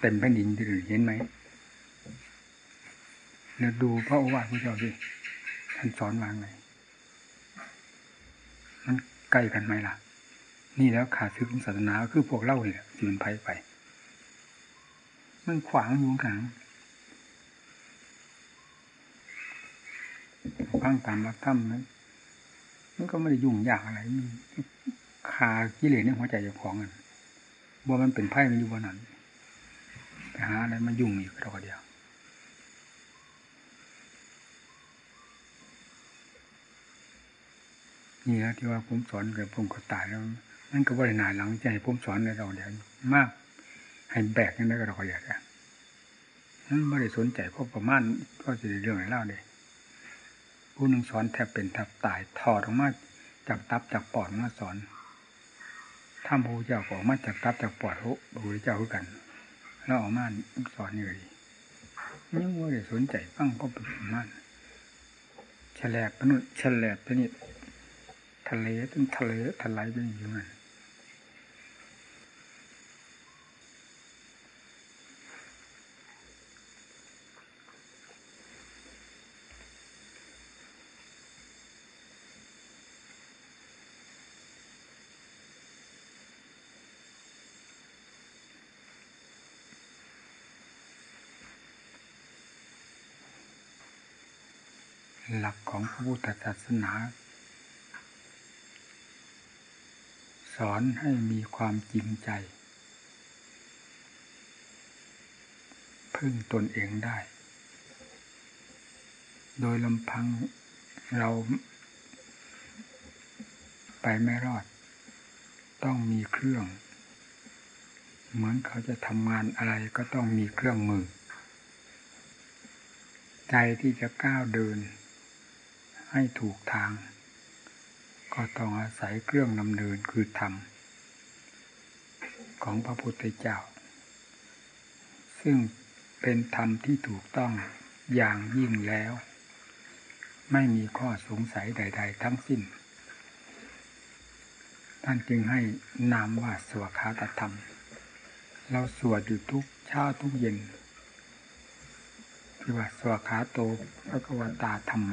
เต็มแผ่นดินที่อื่นเห็นไหมแล้วดูพระโอวาทพระเจ้าสิท่านสอนวางไงมันใกล้กันไหมล่ะ นี่แล้วขาดซื้อของศาสนาคือพวกเล่าเนี่ยที่มันไพ่ไป มันขวางอยู่กลางพังตามรักถ้ำนั้นมันก็ไม่ได้ยุ่งยากอะไรมันคากิเลสในหัวใจเจ้าของกันว่ามันเป็นไพ่มันอยู่บนนั้น หาอะไรมายุ่งอีกรอเดียว นี่นะที่ว่าผมสอนกับผมก็ตายแล้วนั่นก็บริณาหลังใจผมสอนในเราเดียวมาก ให้แบกนั่นได้ก็เราก็อยากนั่นไม่ได้สนใจเพราะประมาณก็จะเรื่องอะไรเล่าเดยผู้หนึ่งสอนแทบเป็นแทบตายถอดออกมาจากตับจากปอดมาสอนถ้าพระเจ้าออกมาจากตับจากปอดพระพุทธเจ้าคือกัน เราออกมาสอนนี่เลยยังไม่ได้สนใจฟังก็เป็นประมาณฉลบปนุษฉลบปนิดทะเลต้นทะเลทลายไปอยู่นั่น ระพุทธศาสนา สอนให้มีความจริงใจ พึ่งตนเองได้ โดยลำพังเราไปไม่รอด ต้องมีเครื่อง เหมือนเขาจะทำงานอะไรก็ต้องมีเครื่องมือ ใจที่จะก้าวเดิน ให้ถูกทาง ก็ต้องอาศัยเครื่องนำเนินคือธรรม ของพระพุทธเจ้า ซึ่งเป็นธรรมที่ถูกต้องอย่างยิ่งแล้ว ไม่มีข้อสงสัยใด ๆ ทั้งสิ้น ท่านจึงให้นามว่าสวขาตธรรม เราสวดอยู่ทุกเช้าทุกเย็นคือว่าสวขาโตพระกวตาธรรมโม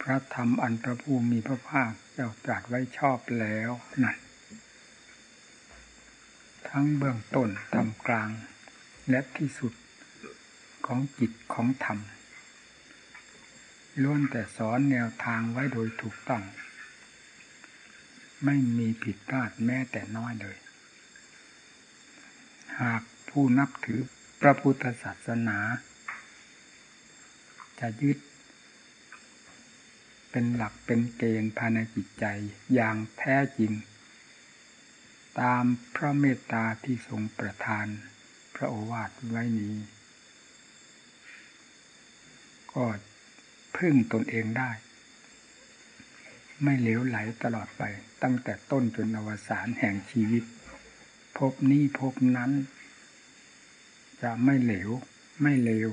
พระธรรมอันพระผู้มีพระภาคเจ้าตรัสไว้ชอบแล้วนั่นทั้งเบื้องต้นทำกลาง และที่สุดของจิตของธรรมล้วนแต่สอนแนวทางไว้โดยถูกต้อง ไม่มีผิดพลาดแม้แต่น้อยเลย หากผู้นับถือพระพุทธศาสนา จะยึด เป็นหลักเป็นเกณฑ์ภายในจิตใจอย่างแท้จริง ตามพระเมตตาที่ทรงประทาน พระโอวาทไว้นี้ ก็พึ่งตนเองได้ ไม่เหลวไหลตลอดไป ตั้งแต่ต้นจนอวสานแห่งชีวิต พบนี้พบนั้น จะไม่เหลวไม่เลว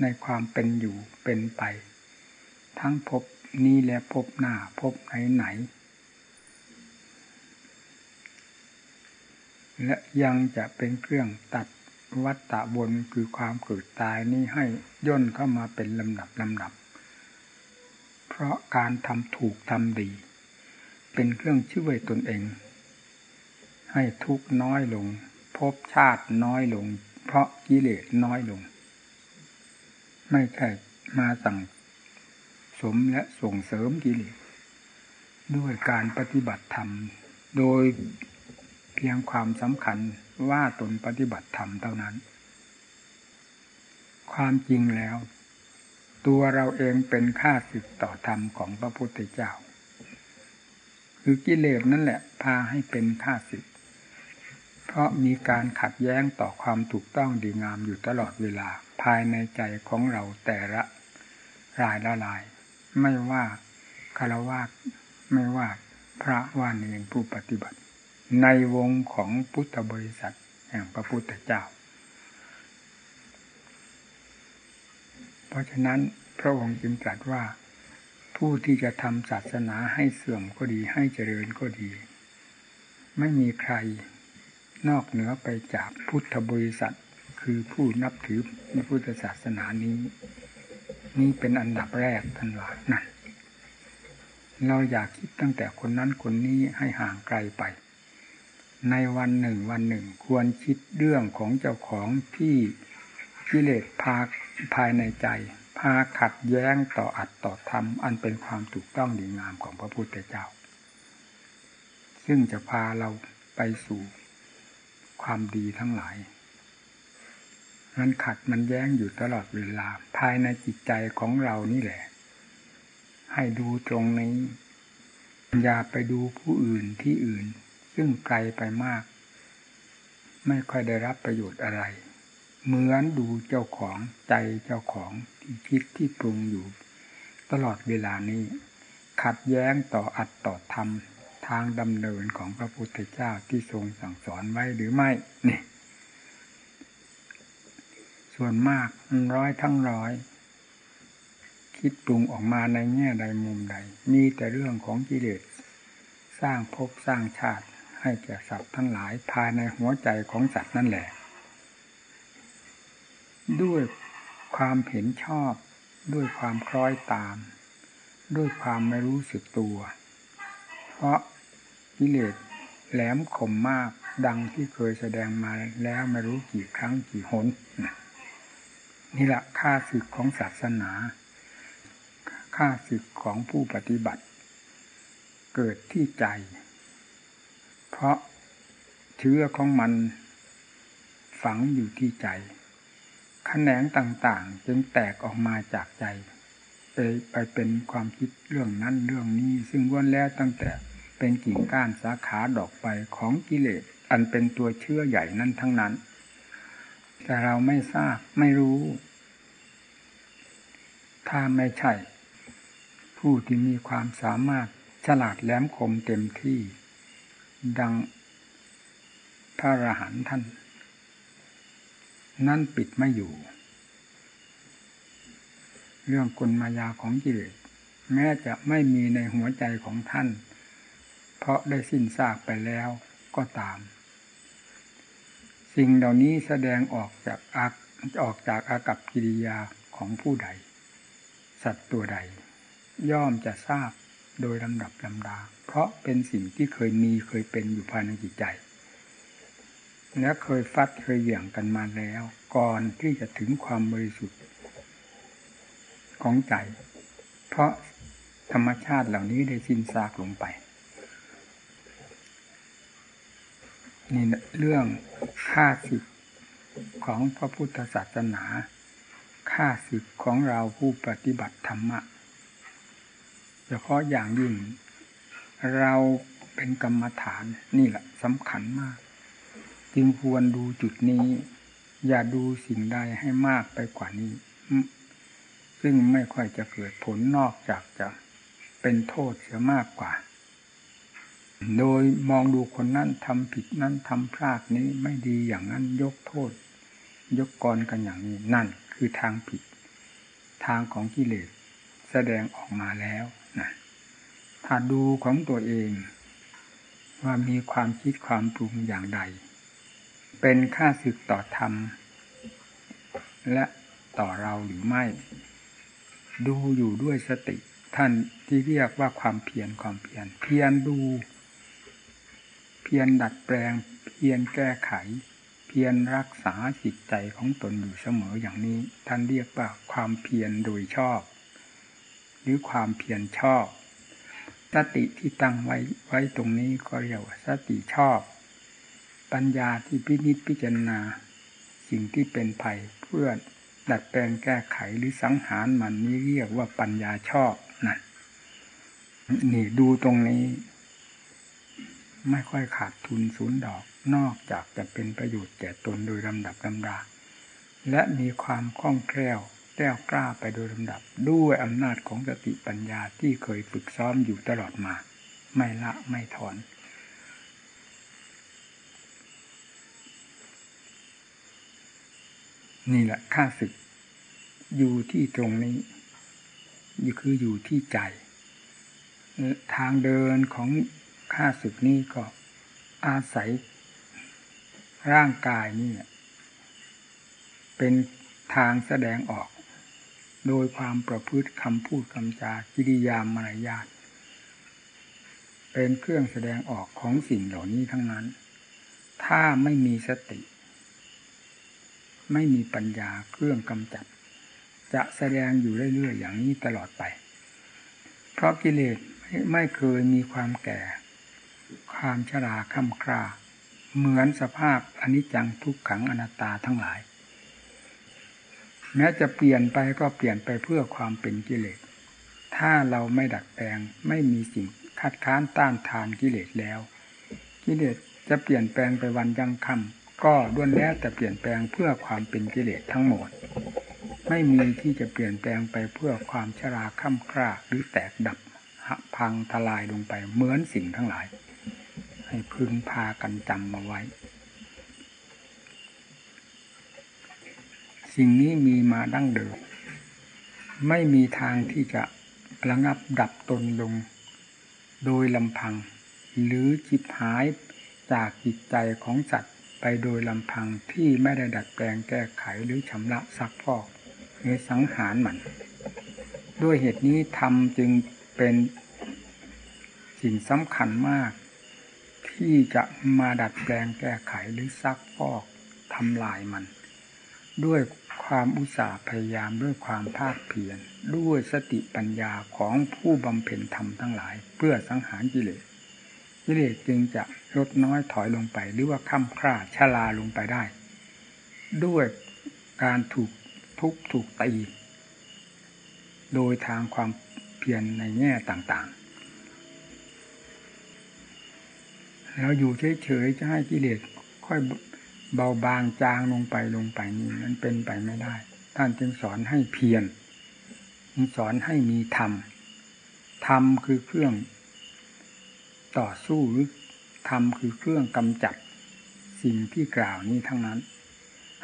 ในความเป็นอยู่เป็นไป ทั้งพบนี้และพบหน้าพบไหนไหน และยังจะเป็นเครื่องตัดวัตตะบนคือความเกิดตายนี้ให้ย่นเข้ามาเป็นลำดับลำดับ เพราะการทำถูกทำดี เป็นเครื่องช่วยตนเอง ให้ทุกน้อยลง พบชาติน้อยลง เพราะกิเลสน้อยลง ไม่ใช่มาสั่งสมและส่งเสริมกิเลสด้วยการปฏิบัติธรรม โดยเพียงความสำคัญว่าตนปฏิบัติธรรมเท่านั้น ความจริงแล้ว ตัวเราเองเป็นข้าศึกต่อธรรมของพระพุทธเจ้า คือกิเลสนั่นแหละพาให้เป็นข้าศึก เพราะมีการขัดแย้งต่อความถูกต้องดีงามอยู่ตลอดเวลาภายในใจของเราแต่ละรายละลาย ไม่ว่าคารวะไม่ว่าพระว่าเองผู้ปฏิบัติ ในวงของพุทธบริษัทแห่งพระพุทธเจ้า เพราะฉะนั้นพระองค์จึงตรัสว่าผู้ที่จะทำศาสนาให้เสื่อมก็ดีให้เจริญก็ดี ไม่มีใคร นอกเหนือไปจากพุทธบริษัท คือผู้นับถือในพุทธศาสนานี้ นี่เป็นอันดับแรกท่านวานั่นเราอยากคิดตั้งแต่คนนั้นคนนี้ให้ห่างไกลไป ในวันหนึ่งวันหนึ่งควรคิดเรื่องของเจ้าของที่กิเลสพาภายในใจ พาขัดแย้งต่ออัดต่อธรรม อันเป็นความถูกต้องดีงามของพระพุทธเจ้า ซึ่งจะพาเราไปสู่ ความดีทั้งหลาย มันขัดมันแย้งอยู่ตลอดเวลา ภายในจิตใจของเรานี่แหละ ให้ดูตรงนี้อย่าไปดูผู้อื่นที่อื่น ซึ่งไกลไปมาก ไม่ค่อยได้รับประโยชน์อะไร เหมือนดูเจ้าของใจเจ้าของที่คิดที่ปรุงอยู่ ตลอดเวลานี้ ขัดแย้งต่ออัดต่อธรรม ทางดำเนินของพระพุทธเจ้าที่ทรงสั่งสอนไว้หรือไม่นี่ ส่วนมากร้อยทั้งร้อย คิดปรุงออกมาในแง่ใดมุมใด มีแต่เรื่องของกิเลสสร้างภพสร้างชาติให้แก่สัตว์ทั้งหลายภายในหัวใจของสัตว์นั่นแหละ ด้วยความเห็นชอบ ด้วยความคล้อยตาม ด้วยความไม่รู้สึกตัว เพราะ กิเลสแหลมคมมากดังที่เคยแสดงมาแล้วไม่รู้กี่ครั้งกี่หนนี่แหละค่าศึกของศาสนา ค่าศึกของผู้ปฏิบัติ เกิดที่ใจ เพราะเชื้อของมันฝังอยู่ที่ใจขแขนงต่างๆ จึงแตกออกมาจากใจ ไปไปเป็นความคิดเรื่องนั้นเรื่องนี้ ซึ่งวนแล้วตั้งแต่ เป็นกิ่งก้านสาขาดอกไปของกิเลสอันเป็นตัวเชื่อใหญ่นั่นทั้งนั้น แต่เราไม่ทราบไม่รู้ ถ้าไม่ใช่ ผู้ที่มีความสามารถฉลาดแหลมคมเต็มที่ ดังพระอรหันต์ท่าน นั่นปิดไม่อยู่ เรื่องกลมายาของกิเลสแม้จะไม่มีในหัวใจของท่าน เพราะได้สิ้นซากไปแล้วก็ตาม สิ่งเหล่านี้แสดงออกจากอาออกจากอากับกิริยาของผู้ใด สัตว์ตัวใด ย่อมจะทราบโดยลำดับลำดา เพราะเป็นสิ่งที่เคยมีเคยเป็นอยู่ภายในจิตใจ และเคยฟัดเคยเหยี่ยงกันมาแล้ว ก่อนที่จะถึงความบริสุทธิ์ของใจ เพราะธรรมชาติเหล่านี้ได้สิ้นซากลงไป นี่เรื่องค่าสิทธิ์ของพระพุทธศาสนาค่าสิทธิ์ของเราผู้ปฏิบัติธรรมะเฉพาะอย่างยิ่ง เราเป็นกรรมฐานนี่แหละสำคัญมาก จึงควรดูจุดนี้ อย่าดูสิ่งใดให้มากไปกว่านี้ ซึ่งไม่ค่อยจะเกิดผลนอกจากจะเป็นโทษเสียมากกว่า โดยมองดูคนนั้นทำผิดนั้นทำพลาดนี้ไม่ดีอย่างนั้นยกโทษ ยกกรกันอย่างนี้นั่นคือทางผิด ทางของกิเลสแสดงออกมาแล้วนะถ้าดูของตัวเอง ว่ามีความคิดความปรุงอย่างใด เป็นค่าศึกต่อธรรม และต่อเราหรือไม่ ดูอยู่ด้วยสติ ท่านที่เรียกว่าความเพียรความเพียรเพียรดู พียรดัดแปลง เพียรแก้ไข เพียรรักษาจิตใจของตนอยู่เสมออย่างนี้ ท่านเรียกว่าความเพียรโดยชอบ หรือความเพียรชอบสติที่ตั้งไว้ไว้ตรงนี้ก็เรียกว่าสติชอบ ปัญญาที่พินิจพิจารณา สิ่งที่เป็นภัยเพื่อดัดแปลงแก้ไขหรือสังหารมันนี้เรียกว่าปัญญาชอบนั่นนี่ดูตรงนี้ ไม่ค่อยขาดทุนศูนย์ดอก นอกจากจะเป็นประโยชน์แก่ตนโดยลำดับลำดา และมีความคล่องแคล่วแก้วกล้าไปโดยลำดับ ด้วยอำนาจของสติปัญญาที่เคยฝึกซ้อมอยู่ตลอดมา ไม่ละไม่ถอน นี่แหละค่าศึก อยู่ที่ตรงนี้คืออยู่ที่ใจ ทางเดินของ ข้าศึกนี้ก็อาศัยร่างกายนี่เป็นทางแสดงออก โดยความประพฤติคำพูดคำจากิริยามารยาทเป็นเครื่องแสดงออกของสิ่งเหล่านี้ทั้งนั้น ถ้าไม่มีสติ ไม่มีปัญญาเครื่องกำจัด จะแสดงอยู่เรื่อยๆอย่างนี้ตลอดไป เพราะกิเลสไม่เคยมีความแก่ ความชราค่ำคราเหมือนสภาพอนิจจังทุกขังอนัตตาทั้งหลาย แม้จะเปลี่ยนไปก็เปลี่ยนไปเพื่อความเป็นกิเลส ถ้าเราไม่ดัดแปลงไม่มีสิ่งคัดค้านต้านทานกิเลสแล้ว กิเลสจะเปลี่ยนแปลงไปวันยังคำก็ด้วนแล้วแต่เปลี่ยนแปลงเพื่อความเป็นกิเลสทั้งหมด ไม่มีที่จะเปลี่ยนแปลงไปเพื่อความชราค่ำคร่าหรือแตกดับพังทลายลงไปเหมือนสิ่งทั้งหลาย ให้พึงพากันจำมาไว้ สิ่งนี้มีมาดั้งเดิม ไม่มีทางที่จะระงับดับตนลง โดยลำพัง หรือจิบหายจากจิตใจของสัตว์ไปโดยลำพังที่ไม่ได้ดัดแปลงแก้ไขหรือชำระซักฟอกหรือสังหารมัน ด้วยเหตุนี้ทำจึงเป็นสิ่งสำคัญมาก ที่จะมาดัดแปลงแก้ไขหรือซักฟอกทำลายมัน ด้วยความอุตสาห์พยายามด้วยความภาคเพียรด้วยสติปัญญาของผู้บำเพ็ญธรรมทั้งหลาย เพื่อสังหารกิเลสกิเลสจึงจะลดน้อยถอยลงไป หรือว่าค่ำคร่าชะลาลงไปได้ ด้วยการถูกทุบถูกตีโดยทางความเพียรในแง่ต่างๆ เราอยู่เฉยๆจะให้กิเลสค่อยเบาบางจางลงไปลงไปนี่มันเป็นไปไม่ได้ ท่านจึงสอนให้เพียรสอนให้มีธรรมธรรมคือเครื่องต่อสู้หรือธรรมคือเครื่องกำจัดสิ่งที่กล่าวนี้ทั้งนั้น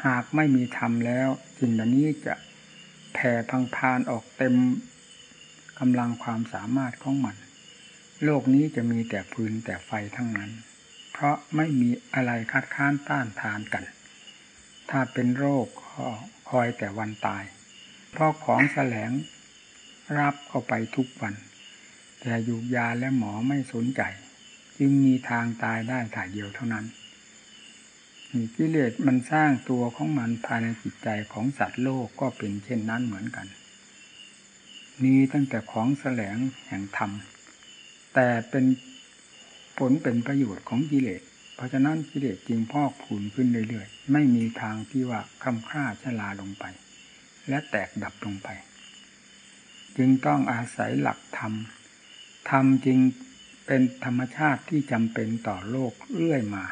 หากไม่มีธรรมแล้วสิ่งเหล่านี้จะแผ่พังพานออกเต็มกำลังความสามารถของมัน โลกนี้จะมีแต่พื้นแต่ไฟทั้งนั้น เพราะไม่มีอะไรคัดค้านต้านทานกัน ถ้าเป็นโรคก็คอยแต่วันตาย เพราะของแสลงรับเข้าไปทุกวัน แต่อยู่ยาและหมอไม่สนใจ จึงมีทางตายได้ถ่ายเดียวเท่านั้นกิเลสมันสร้างตัวของมันภายในจิตใจของสัตว์โลกก็เป็นเช่นนั้นเหมือนกันมีตั้งแต่ของแสลงแห่งธรรม แต่เป็นผลเป็นประโยชน์ของกิเลส เพราะฉะนั้นกิเลสจึงพอกผูนขึ้นเรื่อยๆ ไม่มีทางที่ว่าคำค่าชลาลงไป และแตกดับลงไป จึงต้องอาศัยหลักธรรม ธรรมจึงเป็นธรรมชาติที่จำเป็นต่อโลกเรื่อยมา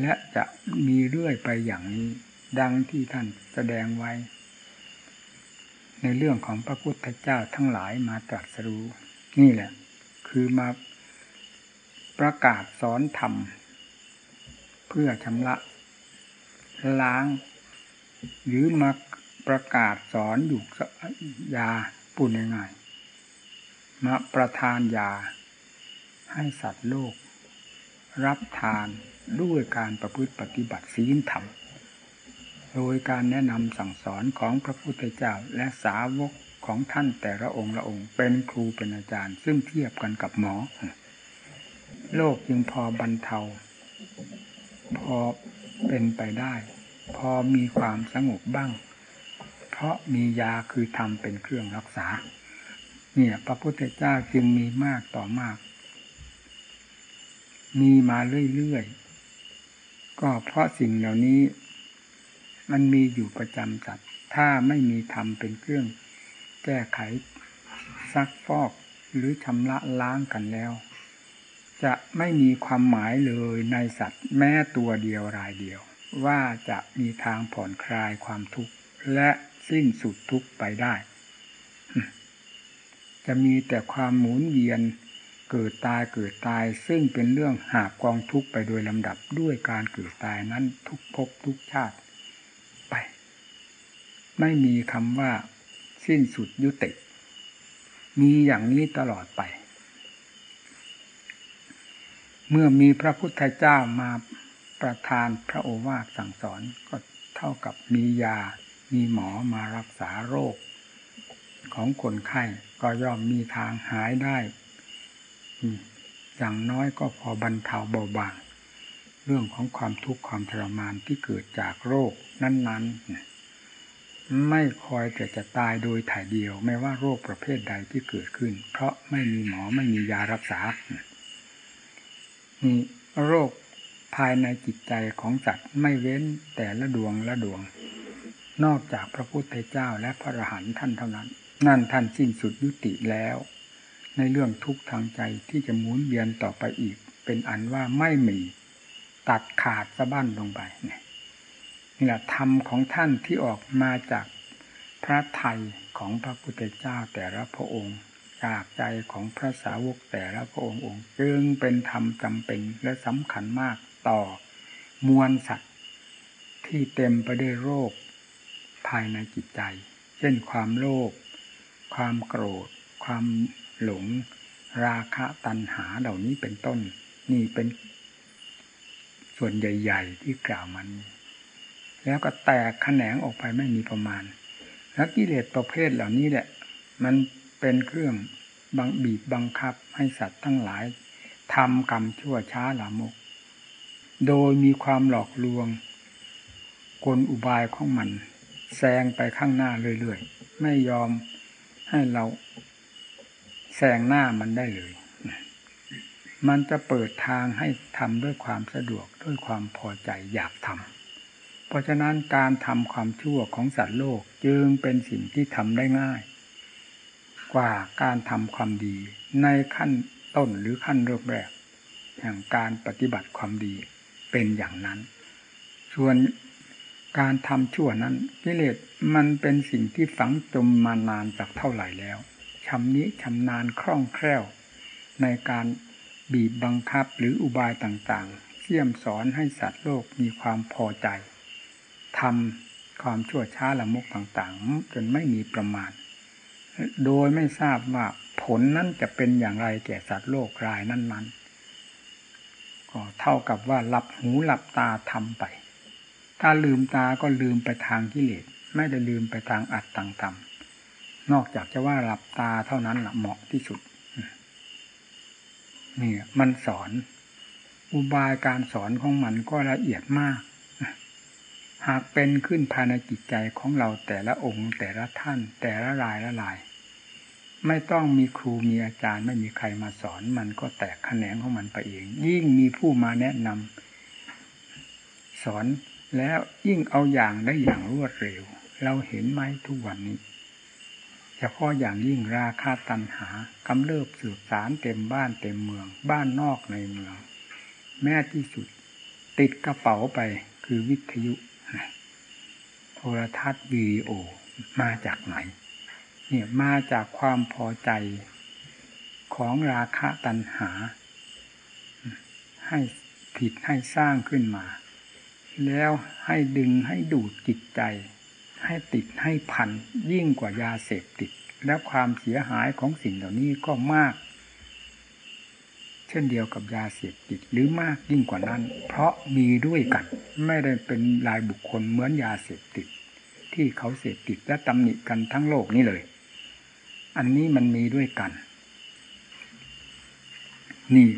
และจะมีเรื่อยไปอย่างนี้ ดังที่ท่านแสดงไว้ ในเรื่องของพระพุทธเจ้าทั้งหลายมาตรัสรู้นี่แหละ คือมาประกาศสอนธรรม เพื่อชำระ ล้าง หรือมาประกาศสอนอยู่ยาปุ่นง่ายมาประทานยา ให้สัตว์โลก รับทานด้วยการประพฤติปฏิบัติศีลธรรม โดยการแนะนำสั่งสอนของพระพุทธเจ้าและสาวก ของท่านแต่ละองค์ละองค์ เป็นครูเป็นอาจารย์ ซึ่งเทียบกันกับหมอ โลกจึงพอบรรเทา พอเป็นไปได้ พอมีความสงบบ้าง เพราะมียาคือธรรมเป็นเครื่องรักษา เนี่ย พระพุทธเจ้าจึงมีมากต่อมาก มีมาเรื่อยๆ ก็เพราะสิ่งเหล่านี้มันมีอยู่ประจำจัด ถ้าไม่มีธรรมเป็นเครื่อง ก้ไข ซักฟอกหรือชำระล้างกันแล้ว จะไม่มีความหมายเลยในสัตว์แม้ตัวเดียวรายเดียว ว่าจะมีทางผ่อนคลายความทุกข์ และสิ้นสุดทุกข์ไปได้ จะมีแต่ความหมุนเวียนเกิดตายเกิดตายซึ่งเป็นเรื่องหาบกองทุกข์ไปโดยลำดับด้วยการเกิดตายนั้นทุกภพทุกชาติไป ไม่มีคำว่า สิ้นสุดยุติ มีอย่างนี้ตลอดไป เมื่อมีพระพุทธเจ้ามาประทานพระโอวาทสั่งสอนก็เท่ากับมียา มีหมอมารักษาโรค ของคนไข้ก็ย่อมมีทางหายได้ อย่างน้อยก็พอบรรเทาเบาบาง เรื่องของความทุกข์ความทรมานที่เกิดจากโรคนั้น ๆ ไม่คอยแต่จะตายโดยถ่ายเดียว ไม่ว่าโรคประเภทใดที่เกิดขึ้น เพราะไม่มีหมอไม่มียารักษานี่โรคภายในจิตใจของสัตว์ไม่เว้นแต่ละดวงละดวง นอกจากพระพุทธเจ้าและพระอรหันต์ท่านเท่านั้น นั่นท่านสิ้นสุดยุติแล้ว ในเรื่องทุกข์ทางใจที่จะหมุนเวียนต่อไปอีก เป็นอันว่าไม่มีตัดขาดสะบั้นลงไปนี่ นี่แหละธรรมของท่านที่ออกมาจากพระไทยของพระพุทธเจ้าแต่ละพระองค์ จากใจของพระสาวกแต่ละพระองค์องค์จึงเป็นธรรมจำเป็นและสำคัญมากต่อมวลสัตว์ที่เต็มไปด้วยโรคภายในจิตใจ เช่นความโลภความโกรธ ความหลง ราคะตัณหาเหล่านี้เป็นต้น นี่เป็นส่วนใหญ่ ๆ ที่กล่าวมัน แล้วก็แตกแขนงออกไปไม่มีประมาณ แล้วกิเลสประเภทเหล่านี้แหละ มันเป็นเครื่องบังบีบบังคับให้สัตว์ทั้งหลายทำกรรมชั่วช้าหลามก โดยมีความหลอกลวง กลอุบายของมันแซงไปข้างหน้าเรื่อยๆ ไม่ยอมให้เราแซงหน้ามันได้เลย มันจะเปิดทางให้ทำด้วยความสะดวกด้วยความพอใจอยากทำ เพราะฉะนั้นการทำความชั่วของสัตว์โลกจึงเป็นสิ่งที่ทำได้ง่าย กว่าการทำความดีในขั้นต้นหรือขั้นเริ่มแรกอย่างการปฏิบัติความดีเป็นอย่างนั้น ส่วนการทำชั่วนั้นกิเลสมันเป็นสิ่งที่ฝังจมมานานจากเท่าไหร่แล้วชำนี้ชำนาญคล่องแคล่ว ในการบีบบังคับหรืออุบายต่างๆเสี่ยมสอนให้สัตว์โลกมีความพอใจ ทำความชั่วช้าละมุกต่างๆ จนไม่มีประมาณ โดยไม่ทราบว่าผลนั้นจะเป็นอย่างไรแก่สัตว์โลกรายนั้นๆ ก็เท่ากับว่าหลับหูหลับตาทำไป ถ้าลืมตาก็ลืมไปทางกิเลสไม่ได้ลืมไปทางอัดต่างๆนอกจากจะว่าหลับตาเท่านั้นละเหมาะที่สุดนี่มันสอน อุบายการสอนของมันก็ละเอียดมาก หากเป็นขึ้นภายในจิตใจของเราแต่ละองค์ แต่ละท่าน แต่ละรายละลาย ไม่ต้องมีครูมีอาจารย์ไม่มีใครมาสอน มันก็แตกแขนงของมันไปเอง ยิ่งมีผู้มาแนะนำสอนแล้วยิ่งเอาอย่างได้อย่างรวดเร็ว เราเห็นไหมทุกวันนี้เฉพาะอย่างยิ่งราคาตันหากำเริบสืบสารเต็มบ้านเต็มเมือง บ้านนอกในเมือง แม้ที่สุด ติดกระเป๋าไปคือวิทยุ โทรทัศน์วีดีโอมาจากไหน เนี่ยมาจากความพอใจของราคะตันหา ให้ผิดให้สร้างขึ้นมา แล้วให้ดึงให้ดูดจิตใจ ให้ติดให้พันยิ่งกว่ายาเสพติด และความเสียหายของสิ่งเหล่านี้ก็มาก เช่นเดียวกับยาเสพติดหรือมากยิ่งกว่านั้น เพราะมีด้วยกัน ไม่ได้เป็นลายบุคคลเหมือนยาเสพติด ที่เขาเสพติดและตำหนิกันทั้งโลกนี้เลย อันนี้มันมีด้วยกัน นี่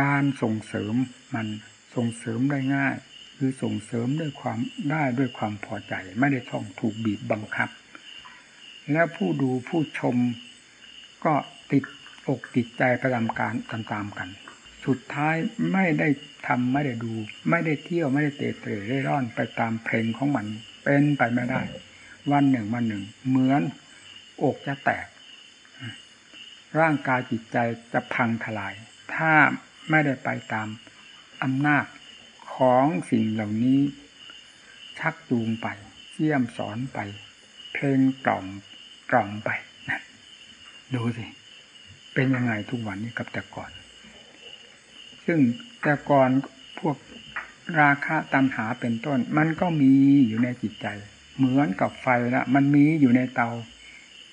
การส่งเสริมมันส่งเสริมได้ง่าย คือส่งเสริมด้วยความได้ด้วยความพอใจ ไม่ได้ท่องถูกบีบบังคับ แล้วผู้ดูผู้ชมก็ติด อกติดใจประจำการตามๆกัน สุดท้ายไม่ได้ทำไม่ได้ดู ไม่ได้เที่ยวไม่ได้เตะเตะเร่ร่อนไปตามเพลงของมัน เป็นไปไม่ได้ วันหนึ่งวันหนึ่ง เหมือนอกจะแตก ร่างกายจิตใจจะพังทลาย ถ้าไม่ได้ไปตามอำนาจของสิ่งเหล่านี้ ชักจูงไปเสี่ยมสอนไป เพลงกล่อมกล่อมไปนะดูสิ เป็นยังไงทุกวันนี้กับแต่ก่อน ซึ่งแต่ก่อนพวกราคะตัณหาเป็นต้น มันก็มีอยู่ในจิตใจ เหมือนกับไฟละมันมีอยู่ในเตา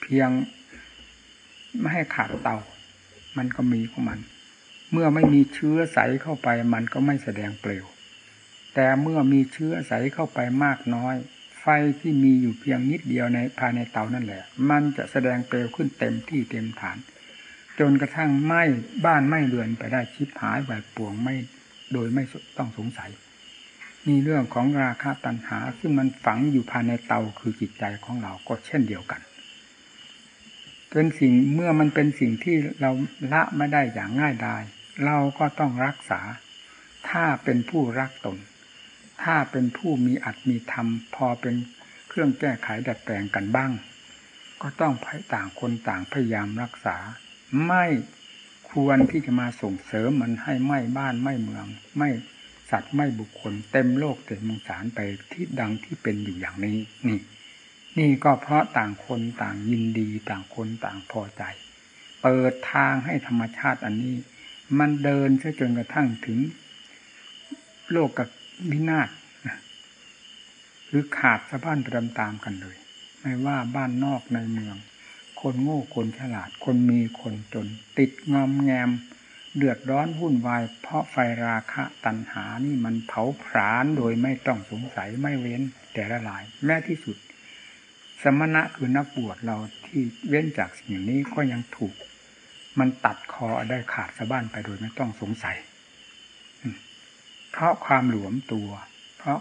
เพียงไม่ให้ขาดเตา มันก็มีของมัน เมื่อไม่มีเชื้อใสเข้าไป มันก็ไม่แสดงเปลว แต่เมื่อมีเชื้อใสเข้าไปมากน้อย ไฟที่มีอยู่เพียงนิดเดียวในภายในเตานั่นแหละ มันจะแสดงเปลวขึ้นเต็มที่เต็มฐาน จนกระทั่งไหม้บ้านไหม้เรือนไปได้ชิบหายแบบป่วงไม่โดยไม่ต้องสงสัยนี่เรื่องของราคะตัณหา ซึ่งมันฝังอยู่ภายในเตาคือจิตใจของเราก็เช่นเดียวกันเป็นสิ่งเมื่อมันเป็นสิ่งที่เราละไม่ได้อย่างง่ายดาย เราก็ต้องรักษา ถ้าเป็นผู้รักตน ถ้าเป็นผู้มีอัตมีธรรม พอเป็นเครื่องแก้ไขดัดแปลงกันบ้าง ก็ต้องต่างคนต่างพยายามรักษา ไม่ควรที่จะมาส่งเสริมมันให้ไหม้บ้านไหม้เมือง ไม่สัตว์ไม่บุคคล เต็มโลกเต็มมงสารไปที่ดังที่เป็นอยู่อย่างนี้นี่ นี่ก็เพราะต่างคนต่างยินดีต่างคนต่างพอใจ เปิดทางให้ธรรมชาติอันนี้ มันเดินซะจนกระทั่งถึง โลกกับวินาศหรือขาดสะบ้านไปตามกันเลย ไม่ว่าบ้านนอกในเมือง คนโง่คนฉลาด คนมีคนจน ติดงอมแงม เดือดร้อนวุ่นวาย เพราะไฟราคะตัณหานี่มันเผาผลาญโดยไม่ต้องสงสัยไม่เว้นแต่ละลาย แม้ที่สุด สมณะคือนักบวชเราที่เว้นจากสิ่งนี้ก็ยังถูก มันตัดคอได้ขาดสะบ้านไปโดยไม่ต้องสงสัย เพราะความหลวมตัว เพราะ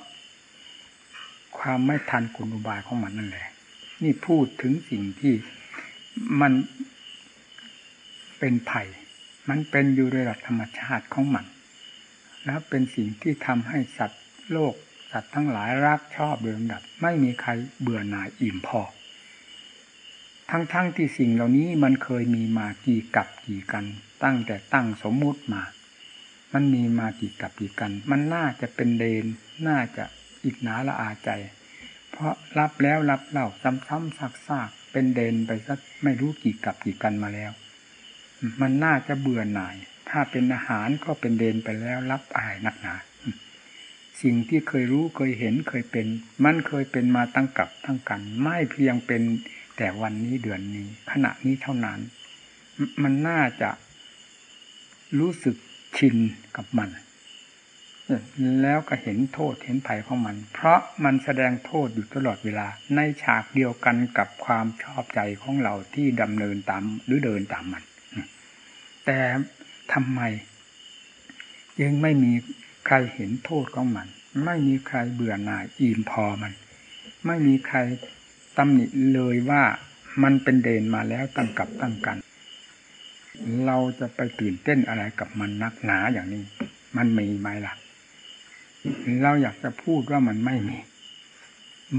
ความไม่ทันกุลอุบายของมันนั่นแหละ นี่พูดถึงสิ่งที่ มันเป็นไผ่มันเป็นอยู่โดยหลักธรรมชาติของมัน แล้วเป็นสิ่งที่ทำให้สัตว์โลก สัตว์ทั้งหลายรักชอบโดยลำดับ ไม่มีใครเบื่อหน่ายอิ่มพอ ทั้งๆทที่สิ่งเหล่านี้มันเคยมีมากี่กับกี่กัน ตั้งแต่ตั้งสมมุติมา มันมีมากี่กับกี่กัน มันน่าจะเป็นเดน น่าจะอิจนาละอาใจ เพราะรับแล้วรับเล่าซ้ำๆซากๆ เป็นเดนไปสักไม่รู้กี่กับกี่กันมาแล้ว มันน่าจะเบื่อหน่าย ถ้าเป็นอาหารก็เป็นเดนไปแล้วรับอายนักหนา สิ่งที่เคยรู้เคยเห็นเคยเป็น มันเคยเป็นมาตั้งกับตั้งกัน ไม่เพียงเป็นแต่วันนี้เดือนนี้ ขณะนี้เท่านั้น มันน่าจะรู้สึกชินกับมัน แล้วก็เห็นโทษเห็นภัยของมัน เพราะมันแสดงโทษอยู่ตลอดเวลา ในฉากเดียวกันกับความชอบใจของเราที่ดำเนินตามหรือเดินตามมัน แต่ทำไมยังไม่มีใครเห็นโทษของมัน ไม่มีใครเบื่อหน่ายอิ่มพอมัน ไม่มีใครตำหนิเลยว่ามันเป็นเดนมาแล้วตั้งกับตั้งกัน เราจะไปตื่นเต้นอะไรกับมันนักหนาอย่างนี้ มันมีไหมล่ะ เราอยากจะพูดว่ามันไม่มี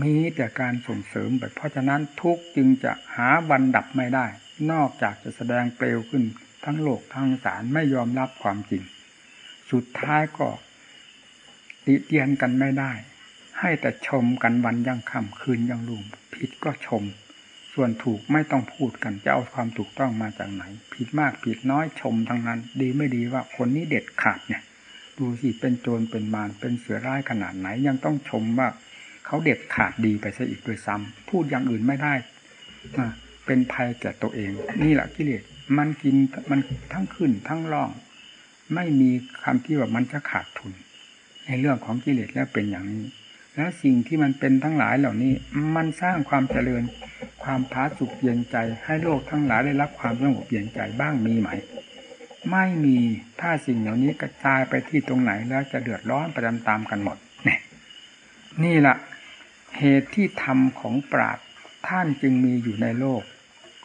มีแต่การส่งเสริมแบบเพราะฉะนั้นทุกจึงจะหาวันดับไม่ได้ นอกจากจะแสดงเปลวขึ้นทั้งโลกทั้งสารไม่ยอมรับความจริง สุดท้ายก็ติเตียนกันไม่ได้ ให้แต่ชมกันวันยังค่ำคืนยังรุ่งผิดก็ชม ส่วนถูกไม่ต้องพูดกันจะเอาความถูกต้องมาจากไหน ผิดมากผิดน้อยชมทั้งนั้น ดีไม่ดีว่าคนนี้เด็ดขาดเนี่ย ดูสิเป็นโจรเป็นมารเป็นเสือร้ายขนาดไหน ยังต้องชมว่าเขาเด็ดขาดดีไปซะอีกด้วยซ้ำพูดอย่างอื่นไม่ได้เป็นภัยแก่ตัวเอง นี่แหละกิเลสมันกินมันทั้งขึ้นทั้งล่อง ไม่มีคำที่ว่ามันจะขาดทุน ในเรื่องของกิเลสแล้วเป็นอย่างนี้ แล้วสิ่งที่มันเป็นทั้งหลายเหล่านี้ มันสร้างความเจริญ ความพาสุขเย็นใจ ให้โลกทั้งหลายได้รับความสงบเย็นใจบ้างมีไหม ไม่มีถ้าสิ่งเหล่านี้กระจายไปที่ตรงไหนแล้วจะเดือดร้อนไปตามๆกันหมดนี่นี่แหละเหตุที่ธรรมของปราดท่านจึงมีอยู่ในโลก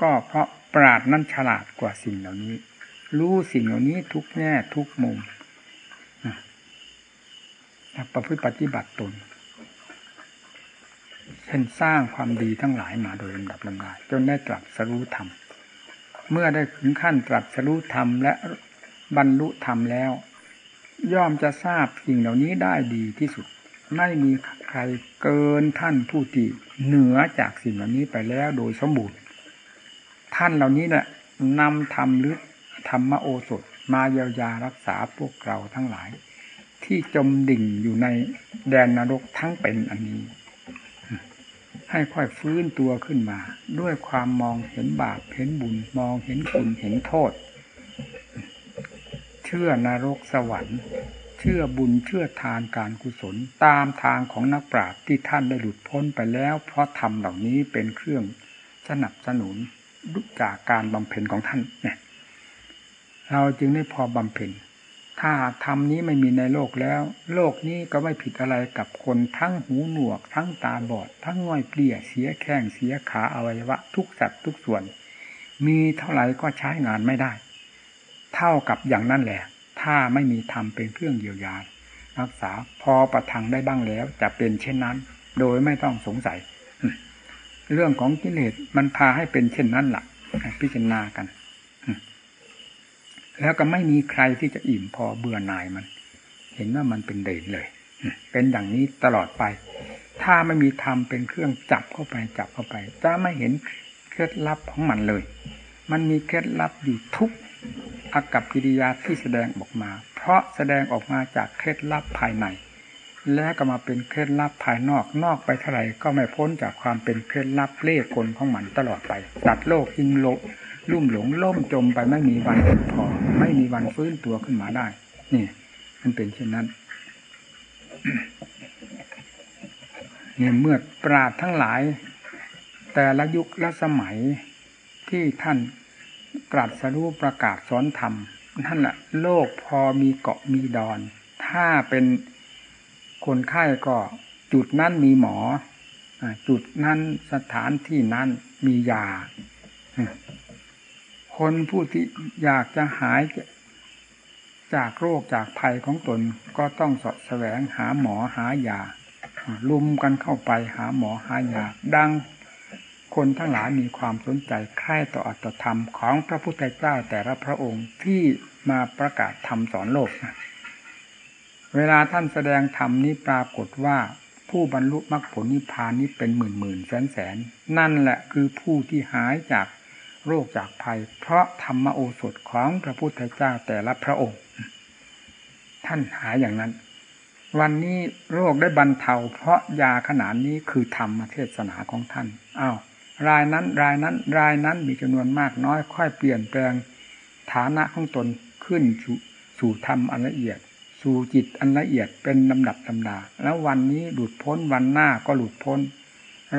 ก็เพราะปราดนั้นฉลาดกว่าสิ่งเหล่านี้ รู้สิ่งเหล่านี้ทุกแง่ทุกมุมประพฤติปฏิบัติตนเช่นสร้างความดีทั้งหลายมาโดยลำดับลำดาจนได้ตรัสรู้ธรรม เมื่อได้ถึงขั้นตรัสรู้ธรรมและบรรลุธรรมแล้ว ย่อมจะทราบสิ่งเหล่านี้ได้ดีที่สุด ไม่มีใครเกินท่านผู้ที่เหนือจากสิ่งเหล่านี้ไปแล้วโดยสมบูรณ์ ท่านเหล่านี้แหละนำธรรมหรือธรรมโอสถมาเยียวยารักษาพวกเราทั้งหลาย ที่จมดิ่งอยู่ในแดนนรกทั้งเป็นอันนี้ ให้ค่อยฟื้นตัวขึ้นมา ด้วยความมองเห็นบาปเห็นบุญมองเห็นคุณเห็นโทษ เชื่อนรกสวรรค์ เชื่อบุญเชื่อทานการกุศลตามทางของนักปราชญ์ที่ท่านได้หลุดพ้นไปแล้ว เพราะธรรมเหล่านี้เป็นเครื่องสนับสนุนจากการบำเพ็ญของท่านเนี่ยเราจึงได้พอบำเพ็ญ ถ้าธรรมนี้ไม่มีในโลกแล้ว โลกนี้ก็ไม่ผิดอะไรกับคนทั้งหูหนวก ทั้งตาบอด ทั้งง่อยเปลี่ยเสียแข้งเสียขาอวัยวะ ทุกสัตว์ทุกส่วน มีเท่าไหร่ก็ใช้งานไม่ได้ เท่ากับอย่างนั้นแหละ ถ้าไม่มีธรรมเป็นเครื่องเยียวยารักษาพอประทังได้บ้างแล้ว จะเป็นเช่นนั้น โดยไม่ต้องสงสัย เรื่องของกิเลสมันพาให้เป็นเช่นนั้นหละ่ะพิจารณากัน แล้วก็ไม่มีใครที่จะอิ่มพอเบื่อหน่ายมัน เห็นว่ามันเป็นเด่นเลย เป็นอย่างนี้ตลอดไป ถ้าไม่มีธรรมเป็นเครื่องจับเข้าไปจับเข้าไปจะไม่เห็นเคล็ดลับของมันเลย มันมีเคล็ดลับอยู่ทุกอากับกิริยาที่แสดงออกมา เพราะแสดงออกมาจากเคล็ดลับภายใน และก็มาเป็นเคล็ดลับภายนอก นอกไปเท่าไหร่ก็ไม่พ้นจากความเป็นเคล็ดลับเล่กลของมันตลอดไปสัตว์โลกยิ่งโล ลุ่มหลงล่มจมไปไม่มีวันพอไม่มีวันฟื้นตัวขึ้นมาได้ นี่ มันเป็นเช่นนั้นเนี่ยเมื่อปราดทั้งหลาย แต่ละยุคละสมัยที่ท่านตรัสรู้ประกาศสอนธรรมนั่นแหละโลกพอมีเกาะมีดอน ถ้าเป็นคนไข้ก็จุดนั้นมีหมอ จุดนั้นสถานที่นั้นมียา คนผู้ที่อยากจะหายจากโรคจากภัยของตนก็ต้องสะแสวงหาหมอหายาลุมกันเข้าไปหาหมอหายาดังคนทั้งหลายมีความสนใจใคร่ต่ออัตธรรมของพระพุทธเจ้าแต่ละพระองค์ที่มาประกาศธรรมสอนโลกเวลาท่านแสดงธรรมนี้ปรากฏว่าผู้บรรลุมรรคผลนิพพานนี้เป็นหมื่นหมื่นแสนแสนนั่นแหละคือผู้ที่หายจาก โรคจากภัย เพราะธรรมโอสถของพระพุทธเจ้าแต่ละพระองค์ ท่านหาอย่างนั้น วันนี้โรคได้บรรเทา เพราะยาขนาดนี้คือธรรมเทศนาของท่านอ้าวรายนั้นรายนั้นรายนั้นมีจำนวนมากน้อย ค่อยเปลี่ยนแปลงฐานะของตนขึ้นสู่ธรรมอันละเอียด สู่จิตอันละเอียดเป็นลำดับลำดา แล้ววันนี้หลุดพ้นวันหน้าก็หลุดพ้น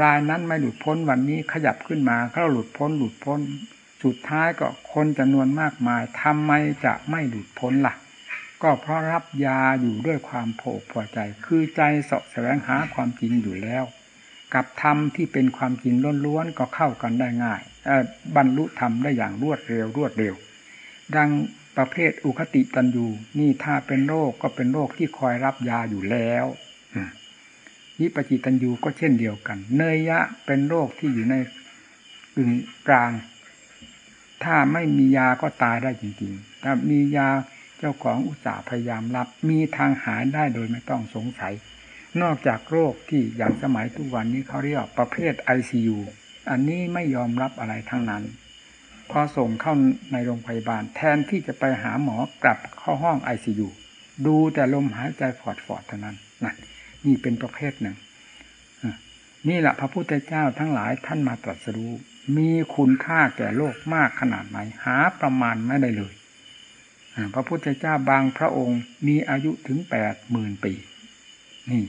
รายนั้นไม่หลุดพ้นวันนี้ขยับขึ้นมาเขาหลุดพ้นหลุดพ้น สุดท้ายก็คนจำนวนมากมายทำไมจะไม่หลุดพ้นละ่ะ ก็เพราะรับยาอยู่ด้วยความโผพอใจ คือใจสาะแสวงหาความจริงอยู่แล้ว กับธรรมที่เป็นความจริงล้วนๆก็เข้ากันได้ง่ายบรรลุธรรมได้อย่างรวดเร็วรวดเร็ว ดังประเภทอุคติตันยูนี่ถ้าเป็นโรคก็เป็นโรคที่คอยรับยาอยู่แล้ว วิปจิตันยูก็เช่นเดียวกัน เนยยะเป็นโรคที่อยู่ในอึ่งกลาง ถ้าไม่มียาก็ตายได้จริงๆ ถ้ามียาเจ้าของอุตสาห์พยายามรับ มีทางหายได้โดยไม่ต้องสงสัย นอกจากโรคที่อย่างสมัยทุกวันนี้เขาเรียกประเภทไอซียูอันนี้ไม่ยอมรับอะไรทั้งนั้น พอส่งเข้าในโรงพยาบาล แทนที่จะไปหาหมอกลับเข้าห้องไอซียูดูแต่ลมหายใจฟอดๆเท่านั้นนั่น นี่เป็นประเภทหนึ่งนี่แหละพระพุทธเจ้าทั้งหลายท่านมาตรัสรู้ มีคุณค่าแก่โลกมากขนาดไหนหาประมาณไม่ได้เลยพระพุทธเจ้าบางพระองค์มีอายุถึงแปดหมื่นปี นี่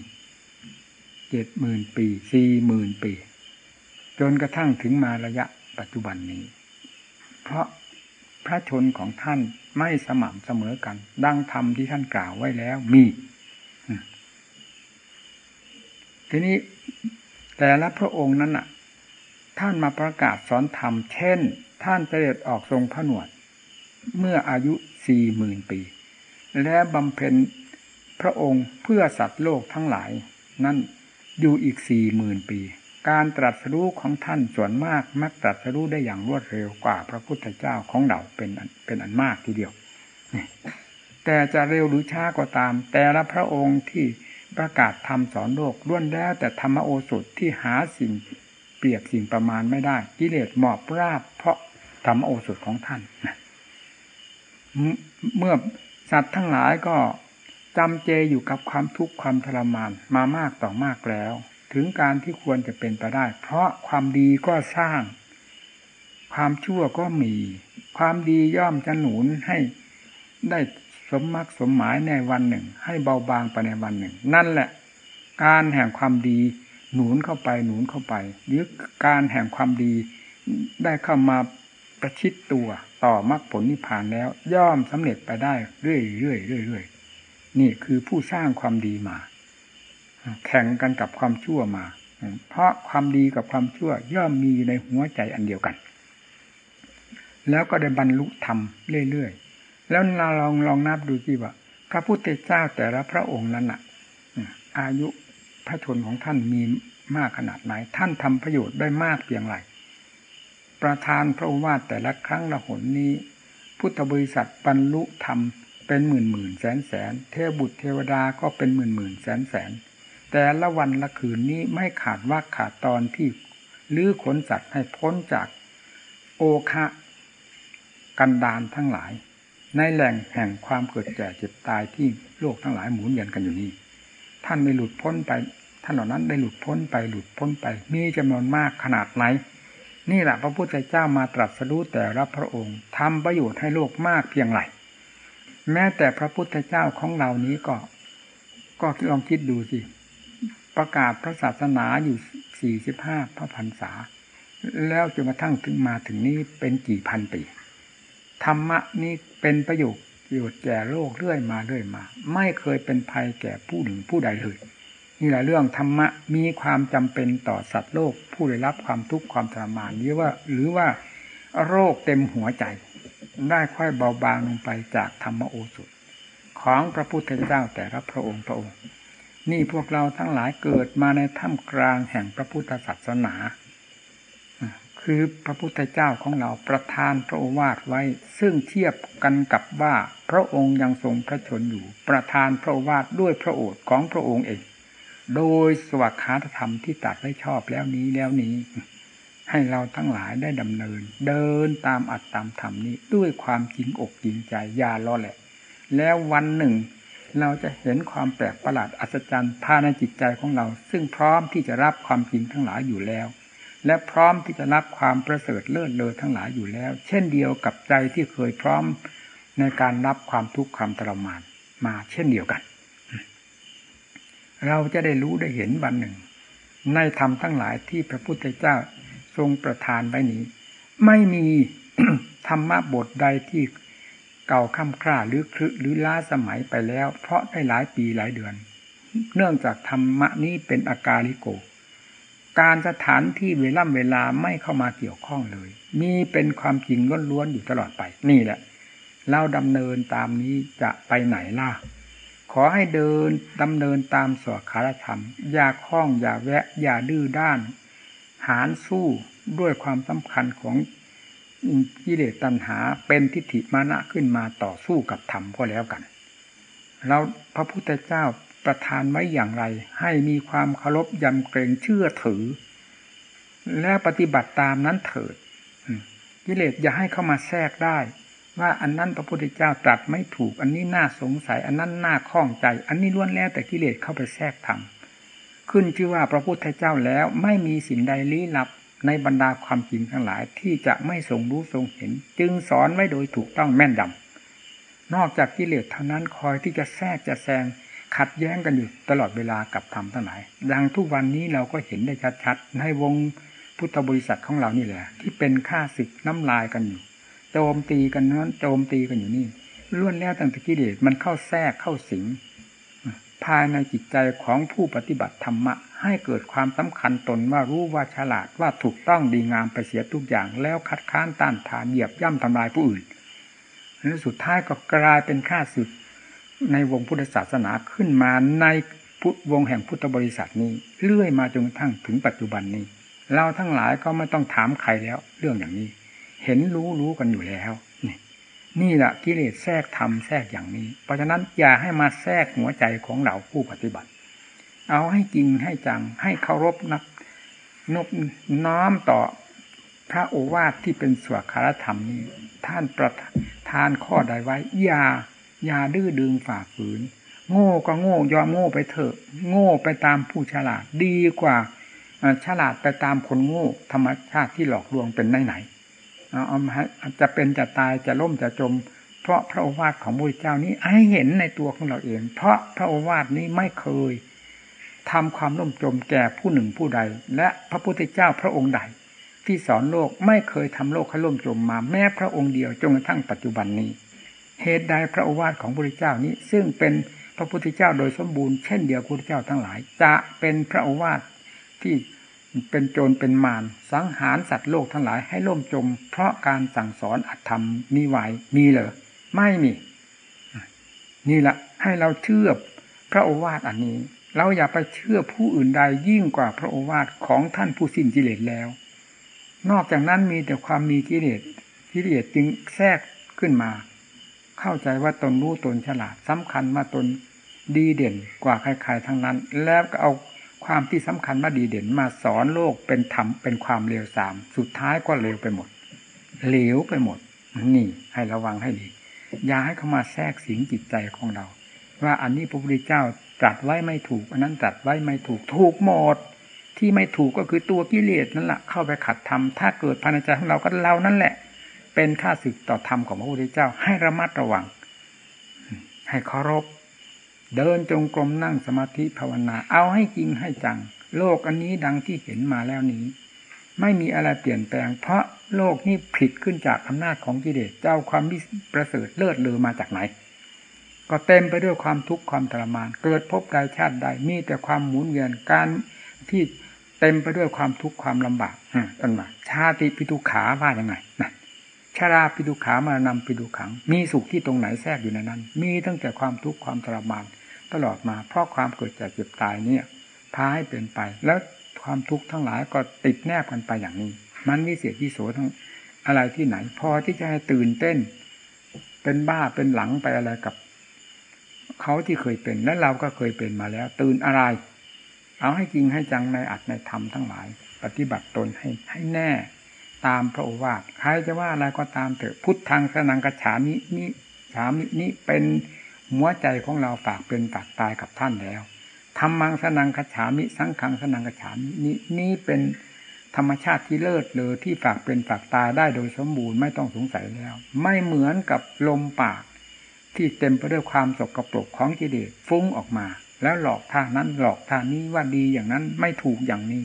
เจ็ดหมื่นปีสี่หมื่นปี จนกระทั่งถึงมาระยะปัจจุบันนี้ เพราะพระชนของท่านไม่สม่ำเสมอกัน ดังธรรมที่ท่านกล่าวไว้แล้วมี ทีนี้แต่ละพระองค์นั้นน่ะ ท่านมาประกาศสอนธรรม เช่น ท่านเสด็จออกทรงผนวด เมื่ออายุสี่หมื่นปี และบำเพ็ญพระองค์เพื่อสัตว์โลกทั้งหลาย นั้นอยู่อีกสี่หมื่นปี การตรัสรู้ของท่านส่วนมากมักตรัสรู้ได้อย่างรวดเร็วกว่าพระพุทธเจ้าของเราเป็นเป็นอันมากทีเดียวแต่จะเร็วหรือช้าก็ตาม แต่ละพระองค์ที่ ประกาศธรรมสอนโลกล้วนแล้วแต่ธรรมโอสถที่หาสิ่งเปรียบสิ่งประมาณไม่ได้ กิเลสหมอบราบ เพราะธรรมโอสถของท่านเมื่อสัตว์ทั้งหลายก็จำเจอยู่กับความทุกข์ความทรมานมามากต่อมากแล้ว ถึงการที่ควรจะเป็นไปได้ เพราะความดีก็สร้าง ความชั่วก็มี ความดีย่อมจะหนุนให้ได้ สมมักสมหมายในวันหนึ่ง ให้เบาบางไปในวันหนึ่ง นั่นแหละ การแห่งความดี หนุนเข้าไปหนุนเข้าไป หรือการแห่งความดีได้เข้ามาประชิดตัวต่อมรรคผลนิพพานแล้ว ย่อมสำเร็จไปได้เรื่อยเรื่อยเรื่อยเรื่อยนี่คือผู้สร้างความดีมา แข่งกันกับความชั่วมา เพราะความดีกับความชั่วย่อมมีในหัวใจอันเดียวกัน แล้วก็ได้บรรลุธรรมเรื่อยๆ แล้วเราลองลองนับดูที่ว่า พระพุทธเจ้าแต่ละพระองค์นั้นอะอายุพระชนของท่านมีมากขนาดไหน ท่านทำประโยชน์ได้มากเพียงไรประธานพระวาทแต่ละครั้งละหนนี้ พุทธบริษัทบรรลุธรรมเป็นหมื่นหมื่นแสนแสน เทพบุตรเทวดาก็เป็นหมื่นหมื่นแสนแสน แต่ละวันละคืนนี้ไม่ขาดว่าขาดตอนที่ลื้อขนสัตว์ให้พ้นจากโอคะกันดานทั้งหลาย ในแหล่งแห่งความเกิดแก่เจ็บตายที่โลกทั้งหลายหมุนเวียนกันอยู่นี้ ท่านไม่หลุดพ้นไป ท่านเหล่านั้นได้หลุดพ้นไปหลุดพ้นไปมีจำนวนมากขนาดไหน นี่แหละพระพุทธเจ้ามาตรัสรู้แต่ละพระองค์ทำประโยชน์ให้โลกมากเพียงไรแม้แต่พระพุทธเจ้าของเรานี้ก็ ก็ลองคิดดูสิ ประกาศพระศาสนาอยู่สี่สิบห้าพระพรรษา แล้วจนกระทั่งถึงมาถึงนี้เป็นกี่พันปีธรรมะนี้ เป็นประโยชน์โยชน์แก่โลกเรื่อยมาเรื่อยมา ไม่เคยเป็นภัยแก่ผู้หนึ่งผู้ใดเลยนี่แหละเรื่องธรรมะมีความจำเป็นต่อสัตว์โลก ผู้ได้รับความทุกข์ความทรมานหรือว่า หรือว่าโรคเต็มหัวใจ ได้ค่อยเบาบางลงไปจากธรรมโอสถของพระพุทธเจ้าแต่ละพระองค์พระองค์ นี่พวกเราทั้งหลายเกิดมาในถ้ำกลางแห่งพระพุทธศาสนา คือพระพุทธเจ้าของเราประทานพระโอวาทไว้ ซึ่งเทียบกันกับว่าพระองค์ยังทรงพระชนอยู่ ประทานพระโอวาทด้วยพระโอษฐ์ของพระองค์เอง โดยสวัสดิธรรมที่ตัดไว้ชอบแล้วนี้แล้วนี้ ให้เราทั้งหลายได้ดำเนิน เดินตามอัตตามธรรมนี้ด้วยความจริงอกจริงใจยาล้อแหละ แล้ววันหนึ่ง เราจะเห็นความแปลกประหลาดอัศจรรย์ภายในจิตใจของเรา ซึ่งพร้อมที่จะรับความจริงทั้งหลายอยู่แล้ว และพร้อมที่จะรับความประเสริฐเลิศเลอทั้งหลายอยู่แล้ว เช่นเดียวกับใจที่เคยพร้อมในการรับความทุกข์ความทรมานมาเช่นเดียวกัน เราจะได้รู้ได้เห็นวันหนึ่ง ในธรรมทั้งหลายที่พระพุทธเจ้าทรงประทานไว้นี้ ไม่มีธรรมะบทใดที่เก่าค่ำคร่าหรือครึหรือล้าสมัยไปแล้ว เพราะได้หลายปีหลายเดือน เนื่องจากธรรมะนี้เป็นอากาลิโก การสถานที่เวล่ำเวลาไม่เข้ามาเกี่ยวข้องเลย มีเป็นความจริงล้วนๆอยู่ตลอดไป นี่แหละ เราดำเนินตามนี้จะไปไหนล่ะ ขอให้เดินดำเนินตามสวคารธรรม อย่าคล้องอย่าแวะ อย่าดื้อด้าน หารสู้ด้วยความสำคัญของกิเลสตัณหาเป็นทิฏฐิมานะขึ้นมาต่อสู้กับธรรมก็แล้วกัน เราพระพุทธเจ้า ประทานไว้อย่างไร ให้มีความเคารพยำเกรงเชื่อถือ และปฏิบัติตามนั้นเถิดกิเลสอย่าให้เข้ามาแทรกได้ ว่าอันนั้นพระพุทธเจ้าตรัสไม่ถูก อันนี้น่าสงสัย อันนั้นน่าข้องใจ อันนี้ล้วนแล้วแต่กิเลสเข้าไปแทรกทำขึ้นชื่อว่าพระพุทธเจ้าแล้วไม่มีสิ่งใดลี้ลับในบรรดาความจริงทั้งหลายที่จะไม่ทรงรู้ทรงเห็น จึงสอนไว้โดยถูกต้องแม่นยำนอกจากกิเลสเท่านั้นคอยที่จะแทรกจะแซง ขัดแย้งกันอยู่ตลอดเวลากับธรรมทั้งหลายดังทุกวันนี้เราก็เห็นได้ชัดๆในวงพุทธบริษัทของเรานี่แหละ ที่เป็นค่าศึกน้ำลายกันอยู่โจมตีกันนั้นโจมตีกันอยู่นี่ล้วนแล้วตั้งแต่กิเลสมันเข้าแทรกเข้าสิงภายในจิตใจของผู้ปฏิบัติธรรมะ ให้เกิดความสำคัญตนว่ารู้ว่าฉลาดว่าถูกต้องดีงามไปเสียทุกอย่าง แล้วคัดค้านต้านทานเหยียบย่ำทำลายผู้อื่นและสุดท้ายก็กลายเป็นข้าศึก ในวงพุทธศาสนาขึ้นมาในพุทธวงแห่งพุทธบริษัทนี้ เลื่อยมาจนกระทั่งถึงปัจจุบันนี้ เราทั้งหลายก็ไม่ต้องถามใครแล้ว เรื่องอย่างนี้ เห็นรู้รู้กันอยู่แล้ว นี่แหละกิเลสแทรกทำแทรกอย่างนี้ เพราะฉะนั้นอย่าให้มาแทรกหัวใจของเราผู้ปฏิบัติ เอาให้จริงให้จังให้เคารพนักนบน้อมต่อพระโอวาทที่เป็นสวดคารธรรมนี้ ท่านประทานข้อใดไว้อย่า อย่าดื้อดึงฝ่าฝืน โง่ก็โง่ยอมโง่ไปเถอะ โง่ไปตามผู้ฉลาดดีกว่าฉลาดไปตามคนโง่ธรรมชาติที่หลอกลวงเป็นไหนไหนเอาจะเป็นจะตายจะล่มจะจม เพราะพระโอวาทของพระเจ้านี้ให้เห็นในตัวของเราเอง เพราะพระโอวาทนี้ไม่เคยทำความล่มจมแก่ผู้หนึ่งผู้ใด และพระพุทธเจ้าพระองค์ใด ที่สอนโลกไม่เคยทำโลกให้ล่มจมมา แม้พระองค์เดียวจนกระทั่งปัจจุบันนี้ เหตุใดพระโอวาทของพระพุทธเจ้านี้ ซึ่งเป็นพระพุทธเจ้าโดยสมบูรณ์เช่นเดียวกับพระพุทธเจ้าทั้งหลาย จะเป็นพระโอวาทที่เป็นโจรเป็นมารสังหารสัตว์โลกทั้งหลายให้ล่มจม เพราะการสั่งสอนอัตธรรมนิไหวมีเหรอไม่มีนี่แหละให้เราเชื่อพระโอวาทอันนี้ เราอย่าไปเชื่อผู้อื่นใดยิ่งกว่าพระโอวาทของท่านผู้สิ้นกิเลสแล้ว นอกจากนั้นมีแต่ความมีกิเลสกิเลสจึงแทรกขึ้นมา เข้าใจว่าตนรู้ตนฉลาดสำคัญมาตนดีเด่นกว่าใครๆทั้งนั้น แล้วก็เอาความที่สำคัญมาดีเด่นมาสอนโลกเป็นธรรมเป็นความเลวทราม สุดท้ายก็เลวไปหมดเหลวไปหมด นี่ให้ระวังให้ดีอย่าให้เขามาแทรกสิงจิตใจของเรา ว่าอันนี้พระพุทธเจ้าจัดไว้ไม่ถูก อันนั้นจัดไว้ไม่ถูกถูกหมดที่ไม่ถูกก็คือตัวกิเลสนั่นแหละเข้าไปขัดธรรมถ้าเกิดภายในใจของเราก็เรานั่นแหละ เป็นข้าศึกต่อธรรมของพระพุทธเจ้า ให้ระมัดระวัง ให้เคารพ เดินจงกรมนั่งสมาธิภาวนา เอาให้จริงให้จัง โลกอันนี้ดังที่เห็นมาแล้วนี้ ไม่มีอะไรเปลี่ยนแปลง เพราะโลกนี้ผลิตขึ้นจากอำนาจของกิเลสเจ้าความมิประเสริฐเลิศเลอมาจากไหน ก็เต็มไปด้วยความทุกข์ความทรมาน เกิดพบใดชาติใดมีแต่ความหมุนเวียนการที่เต็มไปด้วยความทุกข์ความลำบากอันว่าชาติปิตุขาว่ายังไงนะ ชาราปิตุขามานำปิตุขัง มีสุขที่ตรงไหนแทรกอยู่ในนั้น มีตั้งแต่ความทุกข์ความทรมานตลอดมาเพราะความเกิดจากเจ็บตายเนี่ยพาให้เป็นไป แล้วความทุกข์ทั้งหลายก็ติดแนบกันไปอย่างนี้ มันวิเศษวิโสทั้งอะไรที่ไหน พอที่จะให้ตื่นเต้น เป็นบ้าเป็นหลังไปอะไรกับเขาที่เคยเป็นและเราก็เคยเป็นมาแล้ว ตื่นอะไร เอาให้จริงให้จังในอัดในธรรมทั้งหลาย ปฏิบัติตนให้ให้แน่ ตามพระโอวาทใครจะว่าอะไรก็ตามเถอะพุทธังสนังกระฉามินี้ฉามินี้เป็นหัวใจของเราฝากเป็นฝากตายกับท่านแล้วธรรมังสนังขฉามิสังขังสนังขฉามินี้นี้เป็นธรรมชาติที่เลิศเลยที่ฝากเป็นฝากตายได้โดยสมบูรณ์ไม่ต้องสงสัยแล้ว ไม่เหมือนกับลมปาก ที่เต็มไปด้วยความสกรปรกของกิเลสฟุ้งออกมา แล้วหลอกทานั้นหลอกทานี้ว่าดีอย่างนั้นไม่ถูกอย่างนี้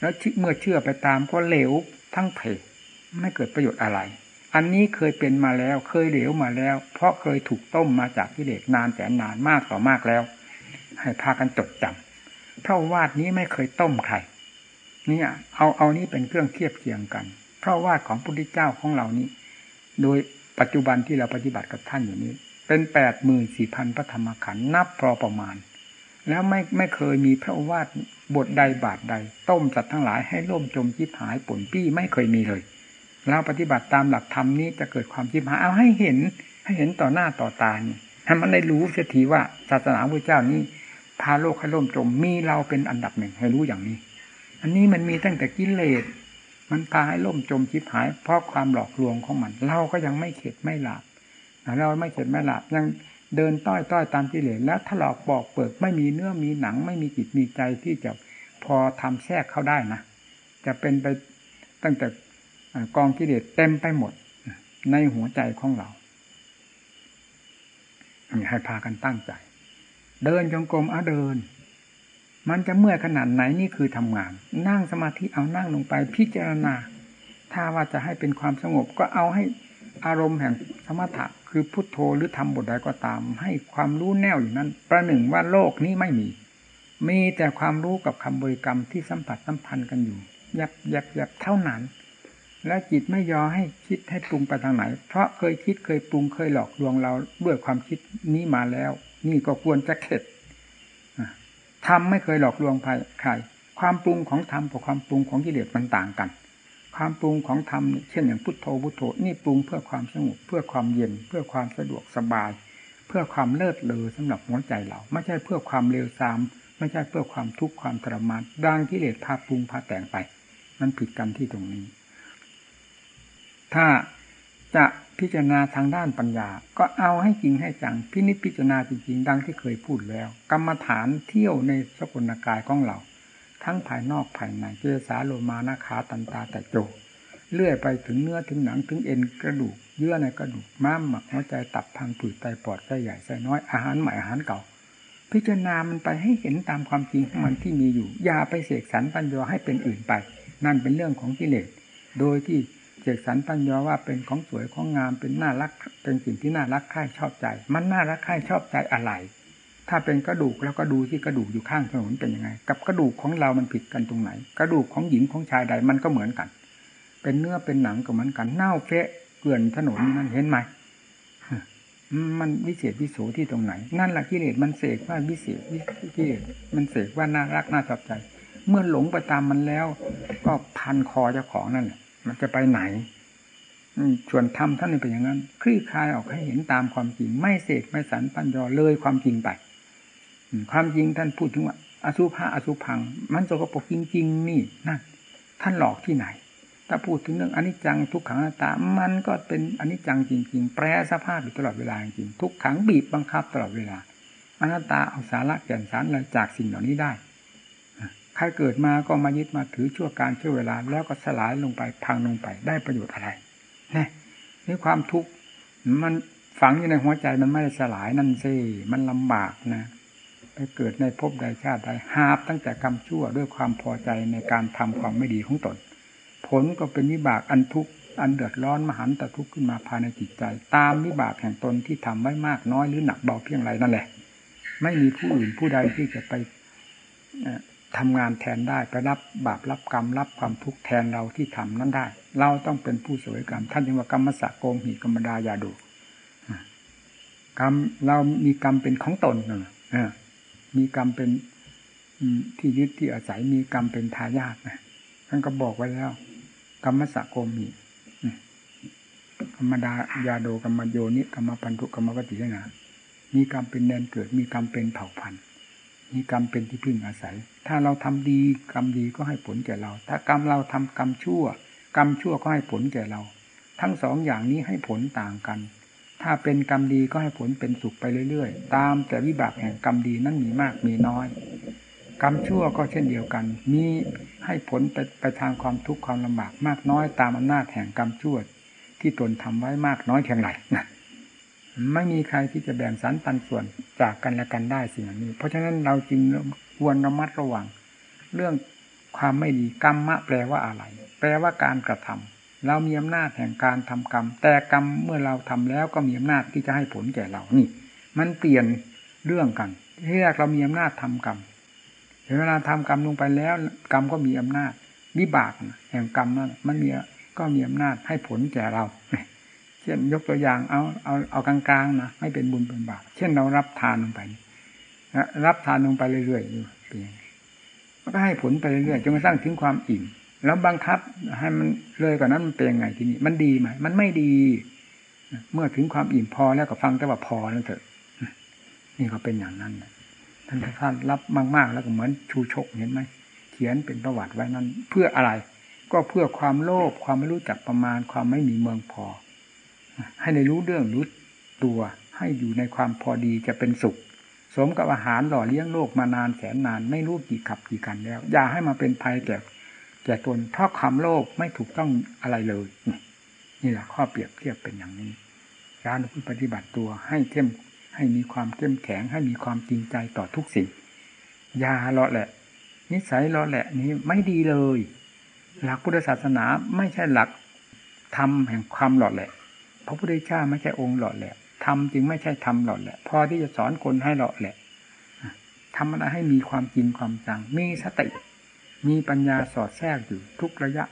แล้วเมื่อเชื่อไปตามก็เหลว ทั้งเพไม่เกิดประโยชน์อะไร อันนี้เคยเป็นมาแล้ว เคยเหลวมาแล้ว เพราะเคยถูกต้มมาจากกิเลสนานแต่นานมากต่อมากแล้ว ให้พากันจดจำพระวาดนี้ไม่เคยต้มใครนี่เอาเอานี้เป็นเครื่องเทียบเคียงกันพระวาดของพระพุทธเจ้าของเรานี้ โดยปัจจุบันที่เราปฏิบัติกับท่านอยู่นี้ เป็นแปดหมื่นสี่พันพระธรรมขันธ์นับพอประมาณ แล้วไม่ไม่เคยมีพระวาด บทใดบาทใด ต้มสัตว์ทั้งหลายให้ล่มจมจิบหายผลปี้ไม่เคยมีเลยเราปฏิบัติตามหลักธรรมนี้จะเกิดความจิบหายเอาให้เห็น ให้เห็นต่อหน้าต่อตาเนี่ยให้มันได้รู้เสียทีว่าศาสนาพระเจ้านี้พาโลกให้ล่มจมมีเราเป็นอันดับหนึ่งให้รู้อย่างนี้ อันนี้มันมีตั้งแต่กิเลสมันพาให้ล่มจมชิบหาย เพราะความหลอกลวงของมัน เราก็ยังไม่เข็ดไม่หลับเราไม่เข็ดไม่หลับยัง เดินต้อยต้อยตามกิเลสแล้วถลอกบอกเปิดไม่มีเนื้อมีหนัง ไม่มีจิตมีใจที่จะพอทำแทรกเข้าได้นะจะเป็นไปตั้งแต่กองกิเลสเต็มไปหมด ในหัวใจของเราให้พากันตั้งใจ เดินจงกรมเอาเดิน มันจะเมื่อยขนาดไหนนี่คือทำงาน นั่งสมาธิเอานั่งลงไปพิจารณา ถ้าว่าจะให้เป็นความสงบก็เอาให้ อารมณ์แห่งสมถะคือพุทโธหรือทำบทใดก็ตาม ให้ความรู้แน่วอยู่นั้น ประหนึ่งว่าโลกนี้ไม่มี มีแต่ความรู้กับคำบริกรรมที่สัมผัสสัมพันธ์กันอยู่ ยับยับยับเท่านั้น และจิตไม่ยอให้คิดให้ปรุงไปทางไหน เพราะเคยคิดเคยปรุงเคยหลอกลวงเราด้วยความคิดนี้มาแล้ว นี่ก็ควรจะเข็ดทำไม่เคยหลอกลวงใครความปรุงของธรรมกับความปรุงของกิเลสมันต่างกัน ความปรุงของธรรมเช่นอย่างพุทโธพุทโธนี่ปรุงเพื่อความสงบเพื่อความเย็น เพื่อความสะดวกสบาย เพื่อความเลิศเลอสำหรับหัวใจเรา ไม่ใช่เพื่อความเลวทราม ไม่ใช่เพื่อความทุกข์ความทรมานดังกิเลสพาปรุงพาแต่งไป มันผิดกันที่ตรงนี้ ถ้าจะพิจารณาทางด้านปัญญา ก็เอาให้จริงให้จังพินิจพิจารณาจริงๆ ดังที่เคยพูดแล้ว กรรมฐานเที่ยวในสกุลกายของเรา ทั้งภายนอกภายในเจสาโลมานาขาตันตาแต่โจเลื่อยไปถึงเนื้อถึงหนังถึงเอ็นกระดูก เยื่อในกระดูกม้ามหมักหัวใจตับพังผืดไตปอดไส้ใหญ่ไส้น้อยอาหารใหม่อาหารเก่า พิจารณามันไปให้เห็นตามความจริงของมันที่มีอยู่อย่าไปเสกสรรปัญญาให้เป็นอื่นไป นั่นเป็นเรื่องของกิเลสโดยที่เสกสรรปัญญาว่าเป็นของสวยของงามเป็นน่ารักเป็นสิ่งที่น่ารักใคร่ชอบใจ มันน่ารักใคร่ชอบใจอะไร ถ้าเป็นกระดูกแล้วก็ดูที่กระดูกอยู่ข้างถนนเป็นยังไง กับกระดูกของเรามันผิดกันตรงไหน กระดูกของหญิงของชายใดมันก็เหมือนกัน เป็นเนื้อเป็นหนังก็เหมือนกันเน่าเฟะเกลื่อนถนนนั่นเห็นไหมมันวิเศษวิโสที่ตรงไหน นั่นแหละกิเลสมันเสกว่าวิเศษวิกิเลสมันเสกว่าน่ารักน่าชอบใจ เมื่อหลงไปตามมันแล้ว ก็พันคอเจ้าของนั่นแหละมันจะไปไหนส่วนธรรมท่านเป็นอย่างนั้น คลี่คลายออกให้เห็นตามความจริง ไม่เสกไม่สันปัญญาเลยความจริงไป ความจริงท่านพูดถึงว่าอสุภะอสุพัง มันสกปรกจริง ๆ นี่นั่นท่านหลอกที่ไหน ถ้าพูดถึงเรื่องอนิจจังทุกขังอนัตตา มันก็เป็นอนิจจังจริง ๆ แปรสภาพอยู่ตลอดเวลาจริงทุกขังบีบบังคับตลอดเวลาอนัตตาเอาสาระแก่นสารอะไรจากสิ่งเหล่านี้ได้ใครเกิดมาก็มายึดมาถือชั่วการชั่วเวลา แล้วก็สลายลงไปพังลงไปได้ประโยชน์อะไรนี่นี่ความทุกข์มันฝังอยู่ในหัวใจมันไม่ได้สลายนั่นสิมันลำบากนะ ไปเกิดในภพใดชาติใดหาบตั้งแต่กรรมชั่วด้วยความพอใจในการทำความไม่ดีของตน ผลก็เป็นวิบากอันทุกข์อันเดือดร้อนมหันตทุกข์ขึ้นมาภายในจิตใจ ตามวิบากแห่งตนที่ทำไว้มากน้อยหรือหนักเบาเพียงไรนั่นแหละ ไม่มีผู้อื่นผู้ใดที่จะไปทำงานแทนได้ไปรับบาปรับกรรมรับความทุกข์แทนเราที่ทำนั้นได้ เราต้องเป็นผู้สวยกรรม ท่านจึงว่ากรรมสะโกงหิกรรมดายาดูกรรมเรามีกรรมเป็นของตนนะ มีกรรมเป็นที่ยึดที่อาศัยมีกรรมเป็นทายาทนะท่านก็บอกไว้แล้ว กรรมสะโกมีกรรมดายาโดกรรมโยนิกรรมพันธุกรรมปฏิยนามีกรรมเป็นแดนเกิด มีกรรมเป็นเผ่าพันธุ์มีกรรมเป็นที่พึ่งอาศัย ถ้าเราทำดีกรรมดีก็ให้ผลแก่เรา ถ้ากรรมเราทำกรรมชั่ว กรรมชั่วก็ให้ผลแก่เรา ทั้งสองอย่างนี้ให้ผลต่างกัน ถ้าเป็นกรรมดีก็ให้ผลเป็นสุขไปเรื่อยๆ ตามแต่วิบากแห่งกรรมดีนั้นมีมากมีน้อย กรรมชั่วก็เช่นเดียวกัน มีให้ผลไปไปทางความทุกข์ความลำบากมากน้อย ตามอำนาจแห่งกรรมชั่วที่ตนทำไว้มากน้อยเพียงไรนะไม่มีใครที่จะแบ่งสรรปันส่วนจากกันและกันได้สิ่งนี้ เพราะฉะนั้นเราจึงควรระมัดระวัง เรื่องความไม่ดีกรรมะแปลว่าอะไร แปลว่าการกระทำ เรามีอำนาจแห่งการทำกรรม แต่กรรมเมื่อเราทำแล้วก็มีอำนาจที่จะให้ผลแก่เรานี่ มันเปลี่ยนเรื่องกันที่แรกเรามีอำนาจทำกรรมเวลาทำกรรมลงไปแล้ว กรรมก็มีอำนาจวิบากแห่งกรรมนั้นมันมีก็มีอำนาจให้ผลแก่เราเช่นยกตัวอย่างเอาเอาเอากลางๆนะไม่เป็นบุญเป็นบาปเช่นเรารับทานลงไปรับทานลงไปเรื่อยๆอยู่เป็นมันก็ให้ผลไปเรื่อยๆจนกระทั่งถึงความอิ่ม แล้วบังคับให้มันเลยกว่านั้นมันเป็นยังไงทีนี้ มันดีไหมมันไม่ดี เมื่อถึงความอิ่มพอแล้วก็ฟังแต่ว่าพอนั่นเถอะนี่ก็เป็นอย่างนั้นท่านท่านรับมากๆ แล้วก็เหมือนชูชกเห็นไหมเขียนเป็นประวัติไว้นั้น เพื่ออะไร ก็เพื่อความโลภความไม่รู้จักประมาณ ความไม่มีเมืองพอ ให้ในรู้เรื่องรู้ตัว ให้อยู่ในความพอดีจะเป็นสุข สมกับอาหารหล่อเลี้ยงโลกมานานแสนนาน ไม่รู้กี่ขับกี่กันแล้ว อย่าให้มาเป็นภัยแก่ ก่ตนเพราะความโลภไม่ถูกต้องอะไรเลย นี่แหละข้อเปรียบเทียบเป็นอย่างนี้การปฏิบัติตัวให้เข้มให้มีความเข้มแข็งให้มีความจริงใจต่อทุกสิ่งยาเลาะแหละ นิสัยเลาะแหละนี้ไม่ดีเลย หลักพุทธศาสนาไม่ใช่หลักธรรมแห่งความหล่อแหละพระพุทธเจ้าไม่ใช่องค์หล่อแหละทำจึงไม่ใช่ทำหล่อแหละพอที่จะสอนคนให้หล่อแหละทำอะไรให้มีความจริงความจังมีสติ มีปัญญาสอดแทรกอยู่ทุกระยะ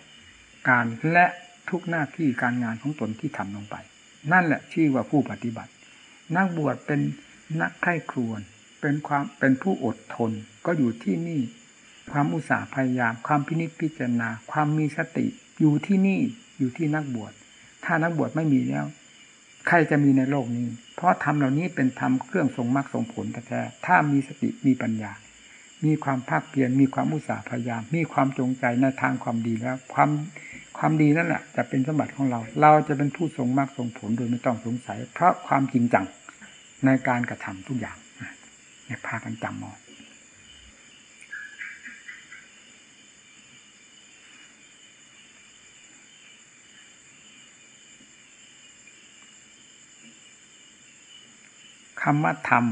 การและทุกหน้าที่การงานของตนที่ทำลงไป นั่นแหละชื่อว่าผู้ปฏิบัติ นักบวชเป็นนักไข้ครวนเป็นความเป็นผู้อดทนก็อยู่ที่นี่ ความอุตสาห์พยายาม ความพินิจพิจารณา ความมีสติอยู่ที่นี่อยู่ที่นักบวช ถ้านักบวชไม่มีแล้ว ใครจะมีในโลกนี้ เพราะธรรมเหล่านี้เป็นธรรมเครื่องทรงมรรคทรงผลแท้ถ้ามีสติมีปัญญา มีความภาคเพียรมีความอุตสาห์พยายาม มีความจงใจในทางความดีแล้ว ความความดีนั่นแหละจะเป็นสมบัติของเรา เราจะเป็นผู้ทรงมากทรงผลโดยไม่ต้องสงสัย เพราะความจริงจังในการกระทำทุกอย่างเนี่ยพากันจำมองคำว่าธรรม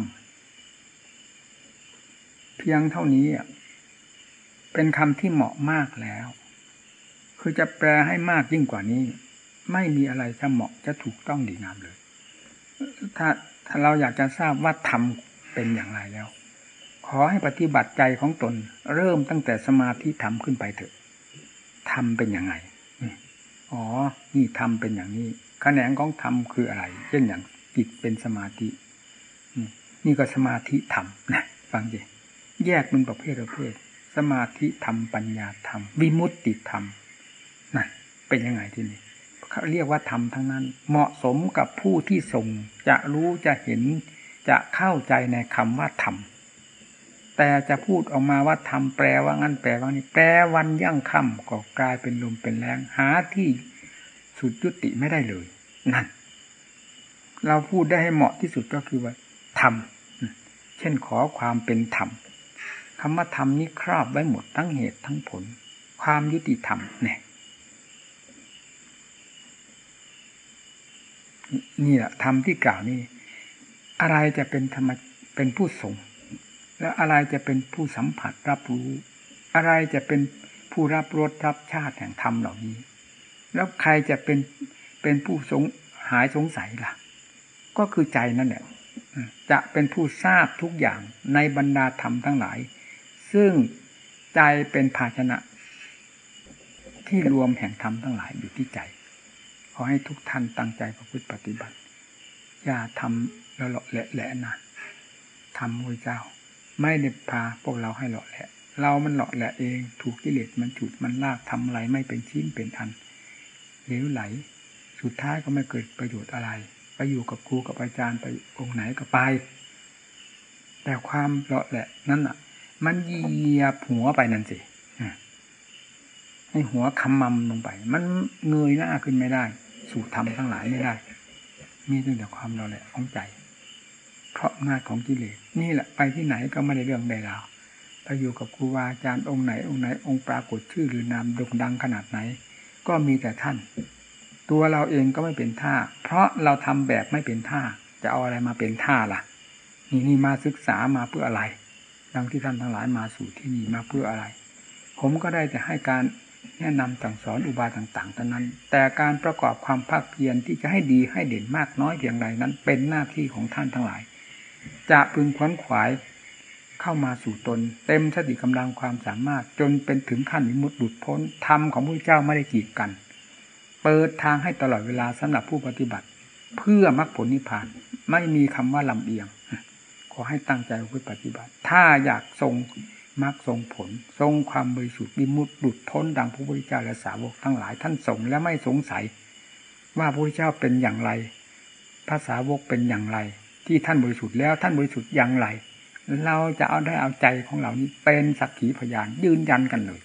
พียงเท่านี้เป็นคำที่เหมาะมากแล้ว คือจะแปลให้มากยิ่งกว่านี้ ไม่มีอะไรจะเหมาะจะถูกต้องดีงามเลย ถ้าถ้าเราอยากจะทราบว่าธรรมเป็นอย่างไรแล้ว ขอให้ปฏิบัติใจของตน เริ่มตั้งแต่สมาธิธรรมขึ้นไปเถอะธรรมเป็นอย่างไรอ๋อ นี่ธรรมเป็นอย่างนี้แขนงของธรรมคืออะไร เช่นอย่างจิตเป็นสมาธิ นี่ก็สมาธิธรรมนะ ฟังดิ แยกเป็นประเภทประเภท สมาธิธรรมปัญญาธรรม วิมุตติธรรมนั่นเป็นยังไงที่นี่เขาเรียกว่าธรรมทั้งนั้น เหมาะสมกับผู้ที่ส่งจะรู้จะเห็นจะเข้าใจในคำว่าธรรมแต่จะพูดออกมาว่าธรรมแปลว่างั้นแปลว่านี้แปลวันยั่งค่ำก็กลายเป็นลมเป็นแรงหาที่สุดยุติไม่ได้เลยนั่นเราพูดได้ให้เหมาะที่สุดก็คือว่าธรรมเช่นขอความเป็นธรรม คำว่าธรรมนี้ครอบไว้หมดทั้งเหตุทั้งผล ความยุติธรรมเนี่ยนี่แหละธรรมที่กล่าวนี้ อะไรจะเป็นธรรมเป็นผู้ส่ง แล้วอะไรจะเป็นผู้สัมผัสรับรู้ อะไรจะเป็นผู้รับรสรับชาติแห่งธรรมเหล่านี้ แล้วใครจะเป็นเป็นผู้สงหายสงสัยล่ะ ก็คือใจนั่นแหละจะเป็นผู้ทราบทุกอย่างในบรรดาธรรมทั้งหลาย ซึ่งใจเป็นภาชนะ ที่รวมแห่งธรรมทั้งหลายอยู่ที่ใจ ขอให้ทุกท่านตั้งใจประพฤติปฏิบัติ อย่าทำละเลาะแหละนะทำพระเจ้า ไม่ได้พาพวกเราให้เลาะแหละ เรามันเลาะแหละเอง ถูกกิเลสมันจุดมันลากทำอะไรไม่เป็นชิ้นเป็นอันเหลวไหล สุดท้ายก็ไม่เกิดประโยชน์อะไร ไปอยู่กับครูกับอาจารย์ไปองค์ไหนก็ไป แต่ความเลาะแหละนั่นอะ มันเหยียบหัวไปนั่นสิให้หัวคำมำลงไป มันเงยหน้าขึ้นไม่ได้ สู่ธรรมทั้งหลายไม่ได้ มีตั้งแต่ความเราแหละของใจ เพราะงาของกิเลส นี่แหละไปที่ไหนก็ไม่ได้เรื่องใดราวไปอยู่กับครูบาอาจารย์องค์ไหนองค์ไหนองค์ปรากฏชื่อหรือนามโด่งดังขนาดไหน ก็มีแต่ท่าน ตัวเราเองก็ไม่เป็นท่า เพราะเราทำแบบไม่เป็นท่า จะเอาอะไรมาเป็นท่าล่ะ นี่นี่มาศึกษามาเพื่ออะไร ดังที่ท่านทั้งหลายมาสู่ที่นี่มาเพื่ออะไร ผมก็ได้แต่ให้การแนะนำสั่งสอนอุบายต่างๆเท่านั้น แต่การประกอบความภาคเพียรที่จะให้ดีให้เด่นมากน้อยเพียงไรนั้น เป็นหน้าที่ของท่านทั้งหลาย จะพึงควนขวายเข้ามาสู่ตน เต็มสติกำลังความสามารถจนเป็นถึงขั้นมิมุติหลุดพ้นธรรมของพระเจ้าไม่ได้กีดกัน เปิดทางให้ตลอดเวลาสำหรับผู้ปฏิบัติ เพื่อมรรคผลนิพพานไม่มีคำว่าลำเอียง ขอให้ตั้งใจพุทธปฏิบัติ ถ้าอยากทรงมรรคทรงผล ทรงความบริสุทธิ์บิมุตหลุดพ้นดังพระพุทธเจ้าและสาวกทั้งหลายท่านทรงและไม่สงสัย ว่าพระพุทธเจ้าเป็นอย่างไรภาษาวกเป็นอย่างไร ที่ท่านบริสุทธิ์แล้วท่านบริสุทธิ์อย่างไร เราจะเอาได้เอาใจของเรานี้เป็นสักขีพยานยืนยันกันเลย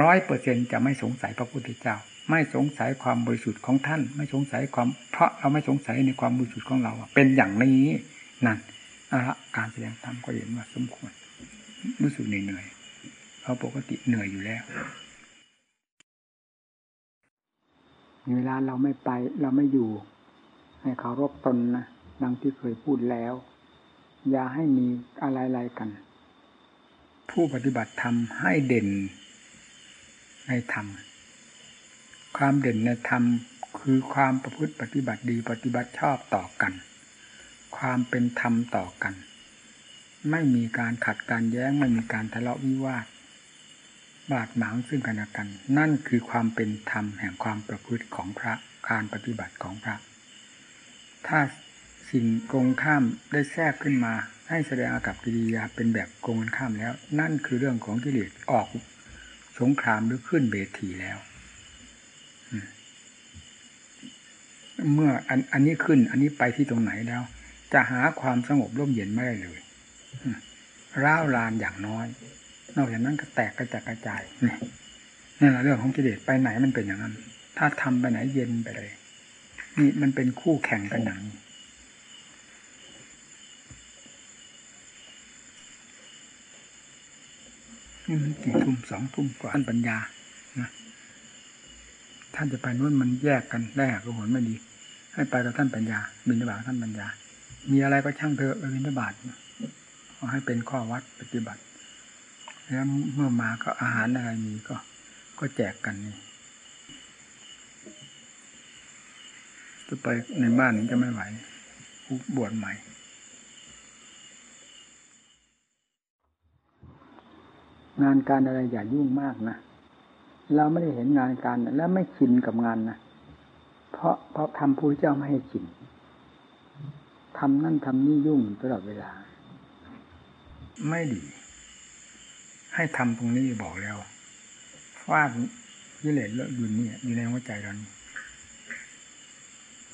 ร้อยเปอร์เซ็นจะไม่สงสัยพระพุทธเจ้า ไม่สงสัยความบริสุทธิ์ของท่าน ไม่สงสัยความเพราะเราไม่สงสัยในความบริสุทธิ์ของเราเป็นอย่างนี้นั่น การแสดงธรรมก็เห็นว่าสมควร รู้สึกเหนื่อยเพราะปกติเหนื่อยอยู่แล้วเวลาเราไม่ไปเราไม่อยู่ ให้เคารพตนนะดังที่เคยพูดแล้ว อย่าให้มีอะไรๆกัน ผู้ปฏิบัติธรรมให้เด่นในธรรม ความเด่นในธรรมคือความประพฤติปฏิบัติดีปฏิบัติชอบต่อกัน ความเป็นธรรมต่อกัน ไม่มีการขัดการแย้งไม่มีการทะเลาะวิวาทบาดหมางซึ่งกันและกัน นั่นคือความเป็นธรรมแห่งความประพฤติของพระการปฏิบัติของพระ ถ้าสิ่งกงข้ามได้แทรกขึ้นมาให้แสดงอากับกิริยาเป็นแบบกงข้ามแล้ว นั่นคือเรื่องของกิเลสออกสงครามหรือขึ้นเบทีแล้ว เมื่ออันอันนี้ขึ้น อันนี้ไปที่ตรงไหนแล้ว จะหาความสงบร่มเย็นไม่ได้เลยร้าวรานอย่างน้อย นอกจากนั้นก็แตกกระจายกระจายนี่นี่แหละเรื่องของกิเลสไปไหนมันเป็นอย่างนั้น ถ้าทำไปไหนเย็นไปเลย นี่มันเป็นคู่แข่งกันอย่างนี้นี่มันกี่ทุ่มสองทุ่มกว่าท่านปัญญานะท่านจะไปนู้นมันแยกกันแรกก็ผลไม่ดี ให้ไปกับท่านปัญญา บินบาท่านปัญญา มีอะไรก็ช่างเถอะบิณฑบาตขอให้เป็นข้อวัดปฏิบัติ แล้วเมื่อมาก็อาหารอะไรมีก็ ก็แจกกันนี่จะไปในบ้านนี้จะไม่ไหวบวชใหม่งานการอะไรอย่ายุ่งมากนะ เราไม่ได้เห็นงานการ และไม่ชินกับงานนะ เพราะเพราะทำผู้เจ้าไม่ให้ชิน ทำนั่นทำนี่ยุ่งตลอดเวลา ไม่ดี ให้ทำตรงนี้บอกแล้วฟาดยิเลศเลอะอยู่นี่อยู่ในหัวใจเรานี่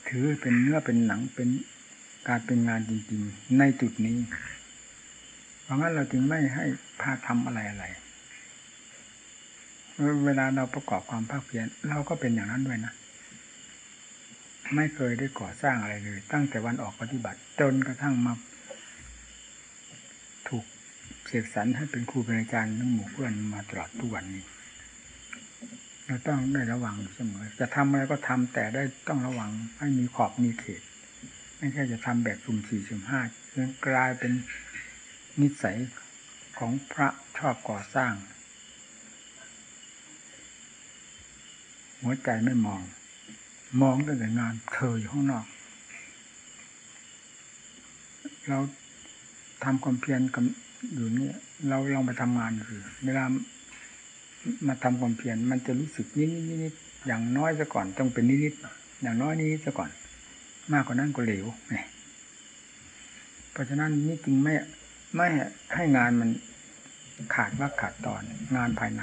ถือเป็นเนื้อเป็นหนังเป็นการเป็นงานจริงๆ ในจุดนี้ เพราะงั้นเราจึงไม่ให้พาทำอะไรอะไรเวลาเราประกอบความภาคเพียรเราก็เป็นอย่างนั้นด้วยนะ ไม่เคยได้ก่อสร้างอะไรเลย ตั้งแต่วันออกปฏิบัติ จนกระทั่งมาถูกเสกสรรให้เป็นครูเป็นอาจารย์ทั้งหมู่เพื่อนมาตลอดทุกวันนี้เราต้องได้ระวังเสมอ จะทำอะไรก็ทำแต่ได้ต้องระวังให้มีขอบมีเขต ไม่ใช่จะทำแบบสุ่มสี่สุ่มห้าจนกลายเป็นนิสัยของพระชอบก่อสร้าง หัวใจไม่มอง มองตั้งแต่งานเธออยู่ข้างนอก เราทำความเพียรกับอยู่นี่เราลองไปทำงานคือเวลามาทำความเพียรมันจะรู้สึกนิดนิดนิดอย่างน้อยซะก่อนต้องเป็นนิดนิดอย่างน้อยนิดซะก่อน มากกว่านั้นก็เหลวเนี่ยเพราะฉะนั้นนี่จึงไม่ไม่ให้งานมันขาดว่าขาดตอนงานภายใน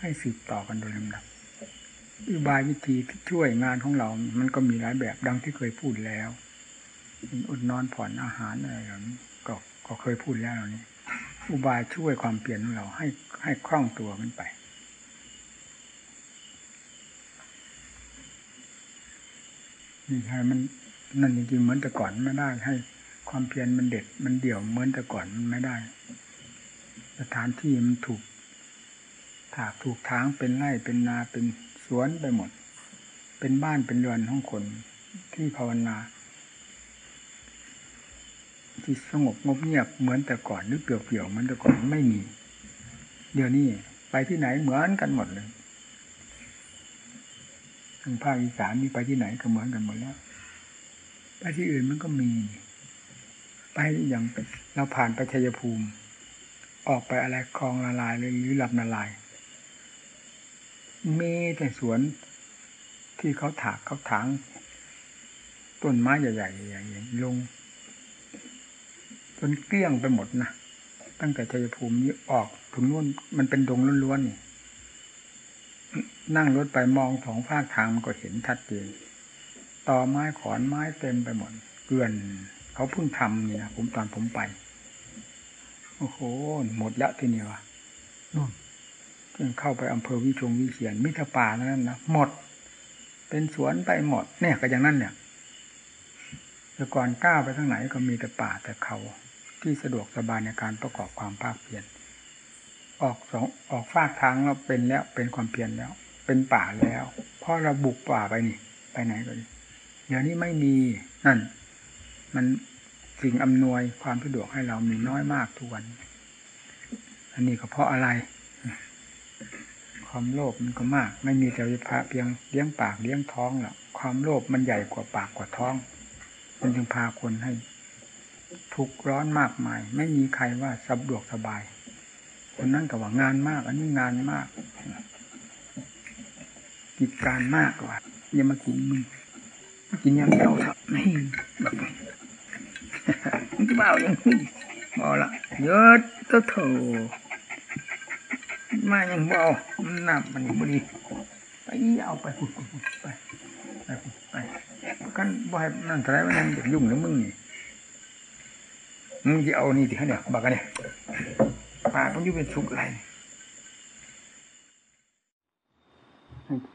ให้สืบต่อกันโดยลำดับ อุบายวิธีช่วยงานของเรา มันก็มีหลายแบบดังที่เคยพูดแล้วอดนอนผ่อนอาหารอะไรเหล่านี้ก็ก็เคยพูดแล้วเหล่านี้ อุบายช่วยความเปลี่ยนของเรา ให้ให้คล่องตัวมันไป นี่ใช่มันนั่นจริงๆเหมือนแต่ก่อนไม่ได้ให้ความเพียรมันเด็ด มันเดี่ยวเหมือนแต่ก่อนมันไม่ได้ สถานที่มันถูกถากถูกทางเป็นไร่เป็นนาเป็น สวนไปหมด เป็นบ้านเป็นเรือนของคนที่ภาวนา ที่สงบงบเงียบเหมือนแต่ก่อนนึกเปลี่ยวๆเหมือนแต่ก่อนไม่มี เดี๋ยวนี้ไปที่ไหนเหมือนกันหมดเลยทางภาคอีสานมีไปที่ไหนก็เหมือนกันหมดแล้วไปที่อื่นมันก็มี ไปอย่างเราผ่านไปชัยภูมิ ออกไปอะไรคลองละลายหรือลำละลาย มีแต่สวนที่เขาถากเขาถางต้นไม้ใหญ่ๆใหญ่ๆลงจนเกลี้ยงไปหมดนะตั้งแต่ชัยภูมินี้ออกถึงนู่นมันเป็นดงล้วนๆนี่นั่งรถไปมองสองภาคทางมันก็เห็นชัดเจนต่อไม้ขอนไม้เต็มไปหมดเกลื่อนเขาเพิ่งทำนี่นะผมตอนผมไป โอ้โห หมดละทีนี้วะนู่น เข้าไปอำเภอวิชงวิเชียนมิถป่านั้นนะหมด เป็นสวนไปหมด เนี่ยก็อย่างนั้นเนี่ยแต่ก่อนก้าวไปทางไหนก็มีแต่ป่าแต่เขาที่สะดวกสบายในการประกอบความภาคเพียรออกสองออกฟากทางเราเป็นแล้วเป็นความเพียรแล้ว เป็นป่าแล้วเพราะเราบุกป่าไปนี่ ไปไหนก็ดีเดี๋ยวนี้ไม่มีนั่น มันสิ่งอำนวยความสะดวกให้เรามีน้อยมากทุกวัน อันนี้ก็เพราะอะไร ความโลภมันก็มาก ไม่มีแต่พระเพียงเลี้ยงปากเลี้ยงท้องหรอกความโลภมันใหญ่กว่าปากกว่าท้อง มันจึงพาคนให้ ทุกข์ร้อนมากมาย ไม่มีใครว่าสะดวกสบาย คนนั้นก็ว่างานมาก อันนี้งานมาก กิจการมากกว่าอย่ามากินมึงกินยังเจ้าทับนี่มึงเบายังพอละเยอะเท่า มาอย่างเบาน้ำมันบดีไปเอาไปไปไปไปกันบ่ให้นั่นอะไรวะนั่นยุ่งหรือมึงนี่มึงจะเอานี่ที่ให้เนี่ยบักกันเนี่ยปากมันยุ่เป็นสุกไร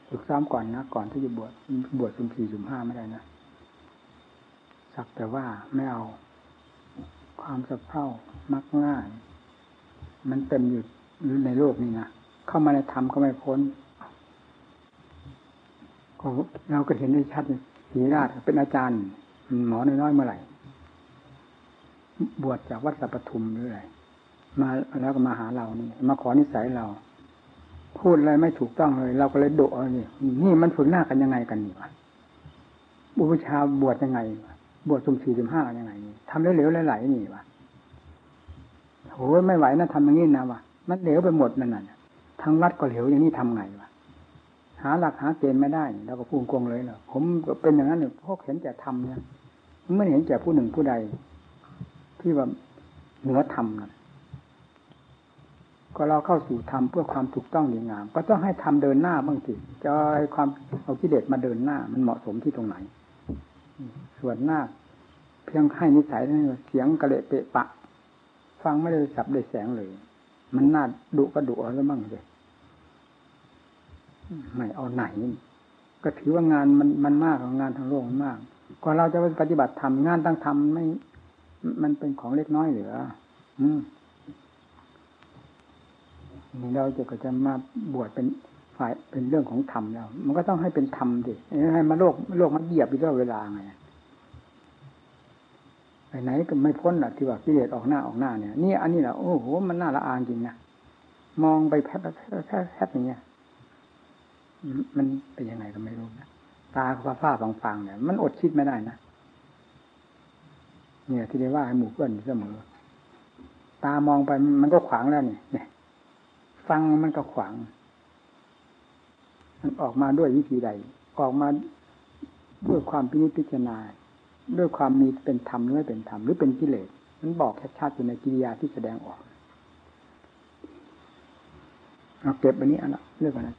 ฝึกซ้อมก่อนนะ ก่อนที่จะบวชบวชสุ่มสี่สุ่มห้าไม่ได้นะสักแต่ว่าไม่เอาความสะเพร่ามักง่าย มันเต็มอยู่ ในโลกนี้นะเข้ามาในธรรมก็ไม่พ้นก็เราก็เห็นได้ชัดสีราชเป็นอาจารย์ หมอน้อยๆเมื่อไหร่ บวชจากวัดสัปทุมหรืออะไรมาแล้วก็มาหาเรานี่ มาขอนิสัยเรา พูดอะไรไม่ถูกต้องเลย เราก็เลยโดดนี่นี่มันฝึกหน้ากันยังไงกันนี่วะบุพชาบวชยังไง บวชสุ่มสี่สุ่มห้ายังไงทำเหลวๆไหลๆนี่วะโหไม่ไหวนะทำอย่างนี้นะวะ มันเหลวไปหมดนั่นน่ะทางวัดก็เหลวอย่างนี้ทำไงวะหาหลักหาเกณฑ์ไม่ได้เราก็พูดกงเลยเนาะผมก็เป็นอย่างนั้นหนึ่งพวกเห็นแก่ทำเนี่ยไม่เห็นแก่ผู้หนึ่งผู้ใด ที่ว่าเหนือธรรมนะก็เราเข้าสู่ธรรมเพื่อความถูกต้องดีงาม ก็ต้องให้ทำเดินหน้าบ้างสิจะให้ความเอากิเลสมาเดินหน้า มันเหมาะสมที่ตรงไหน ส่วนหน้า เพียงให้นิสัยเสียงกระเละเปะปะ ฟังไม่ได้สับได้แสงเลย มันน่าดุก็ดุเอาซะบ้างเลยไม่เอาไหน ก็ถือว่างานมันมันมากของงานทางโลกมันมากก่อนเราจะไปปฏิบัติธรรมงานตั้งธรรมไม่ มันเป็นของเล็กน้อยเหลือ อืมนี่เราจะก็จะมาบวชเป็นฝ่ายเป็นเรื่องของธรรมแล้ว มันก็ต้องให้เป็นธรรมดิให้มาโลกโลกมันเหยียบอยู่ตลอดเวลาไง ไปไหนก็ไม่พ้นอะที่ว่ากิเลสออกหน้าออกหน้าเนี่ยนี่อันนี้แหละโอ้โหมันน่าละอายจริงนะมองไปแพบแพบแพบแพบอย่างเงี้ยมันเป็นยังไงก็ไม่รู้นะตาฟ้าฟ้าฟางฟางเนี่ย มันอดคิดไม่ได้นะเนี่ย ที่เรียกว่าให้หมู่เพื่อนเสมอตามองไปมันก็ขวางแล้วนี่เนี่ย ฟังมันก็ขวาง มันออกมาด้วยวิธีใด ออกมาด้วยความพิจิจารณา ด้วยความมีเป็นธรรมหรือไม่เป็นธรรมหรือเป็นกิเลสมันบอกชัดๆอยู่ในกิริยาที่แสดงออกเอาเก็บอันนี้อันละเรื่องอันนั้น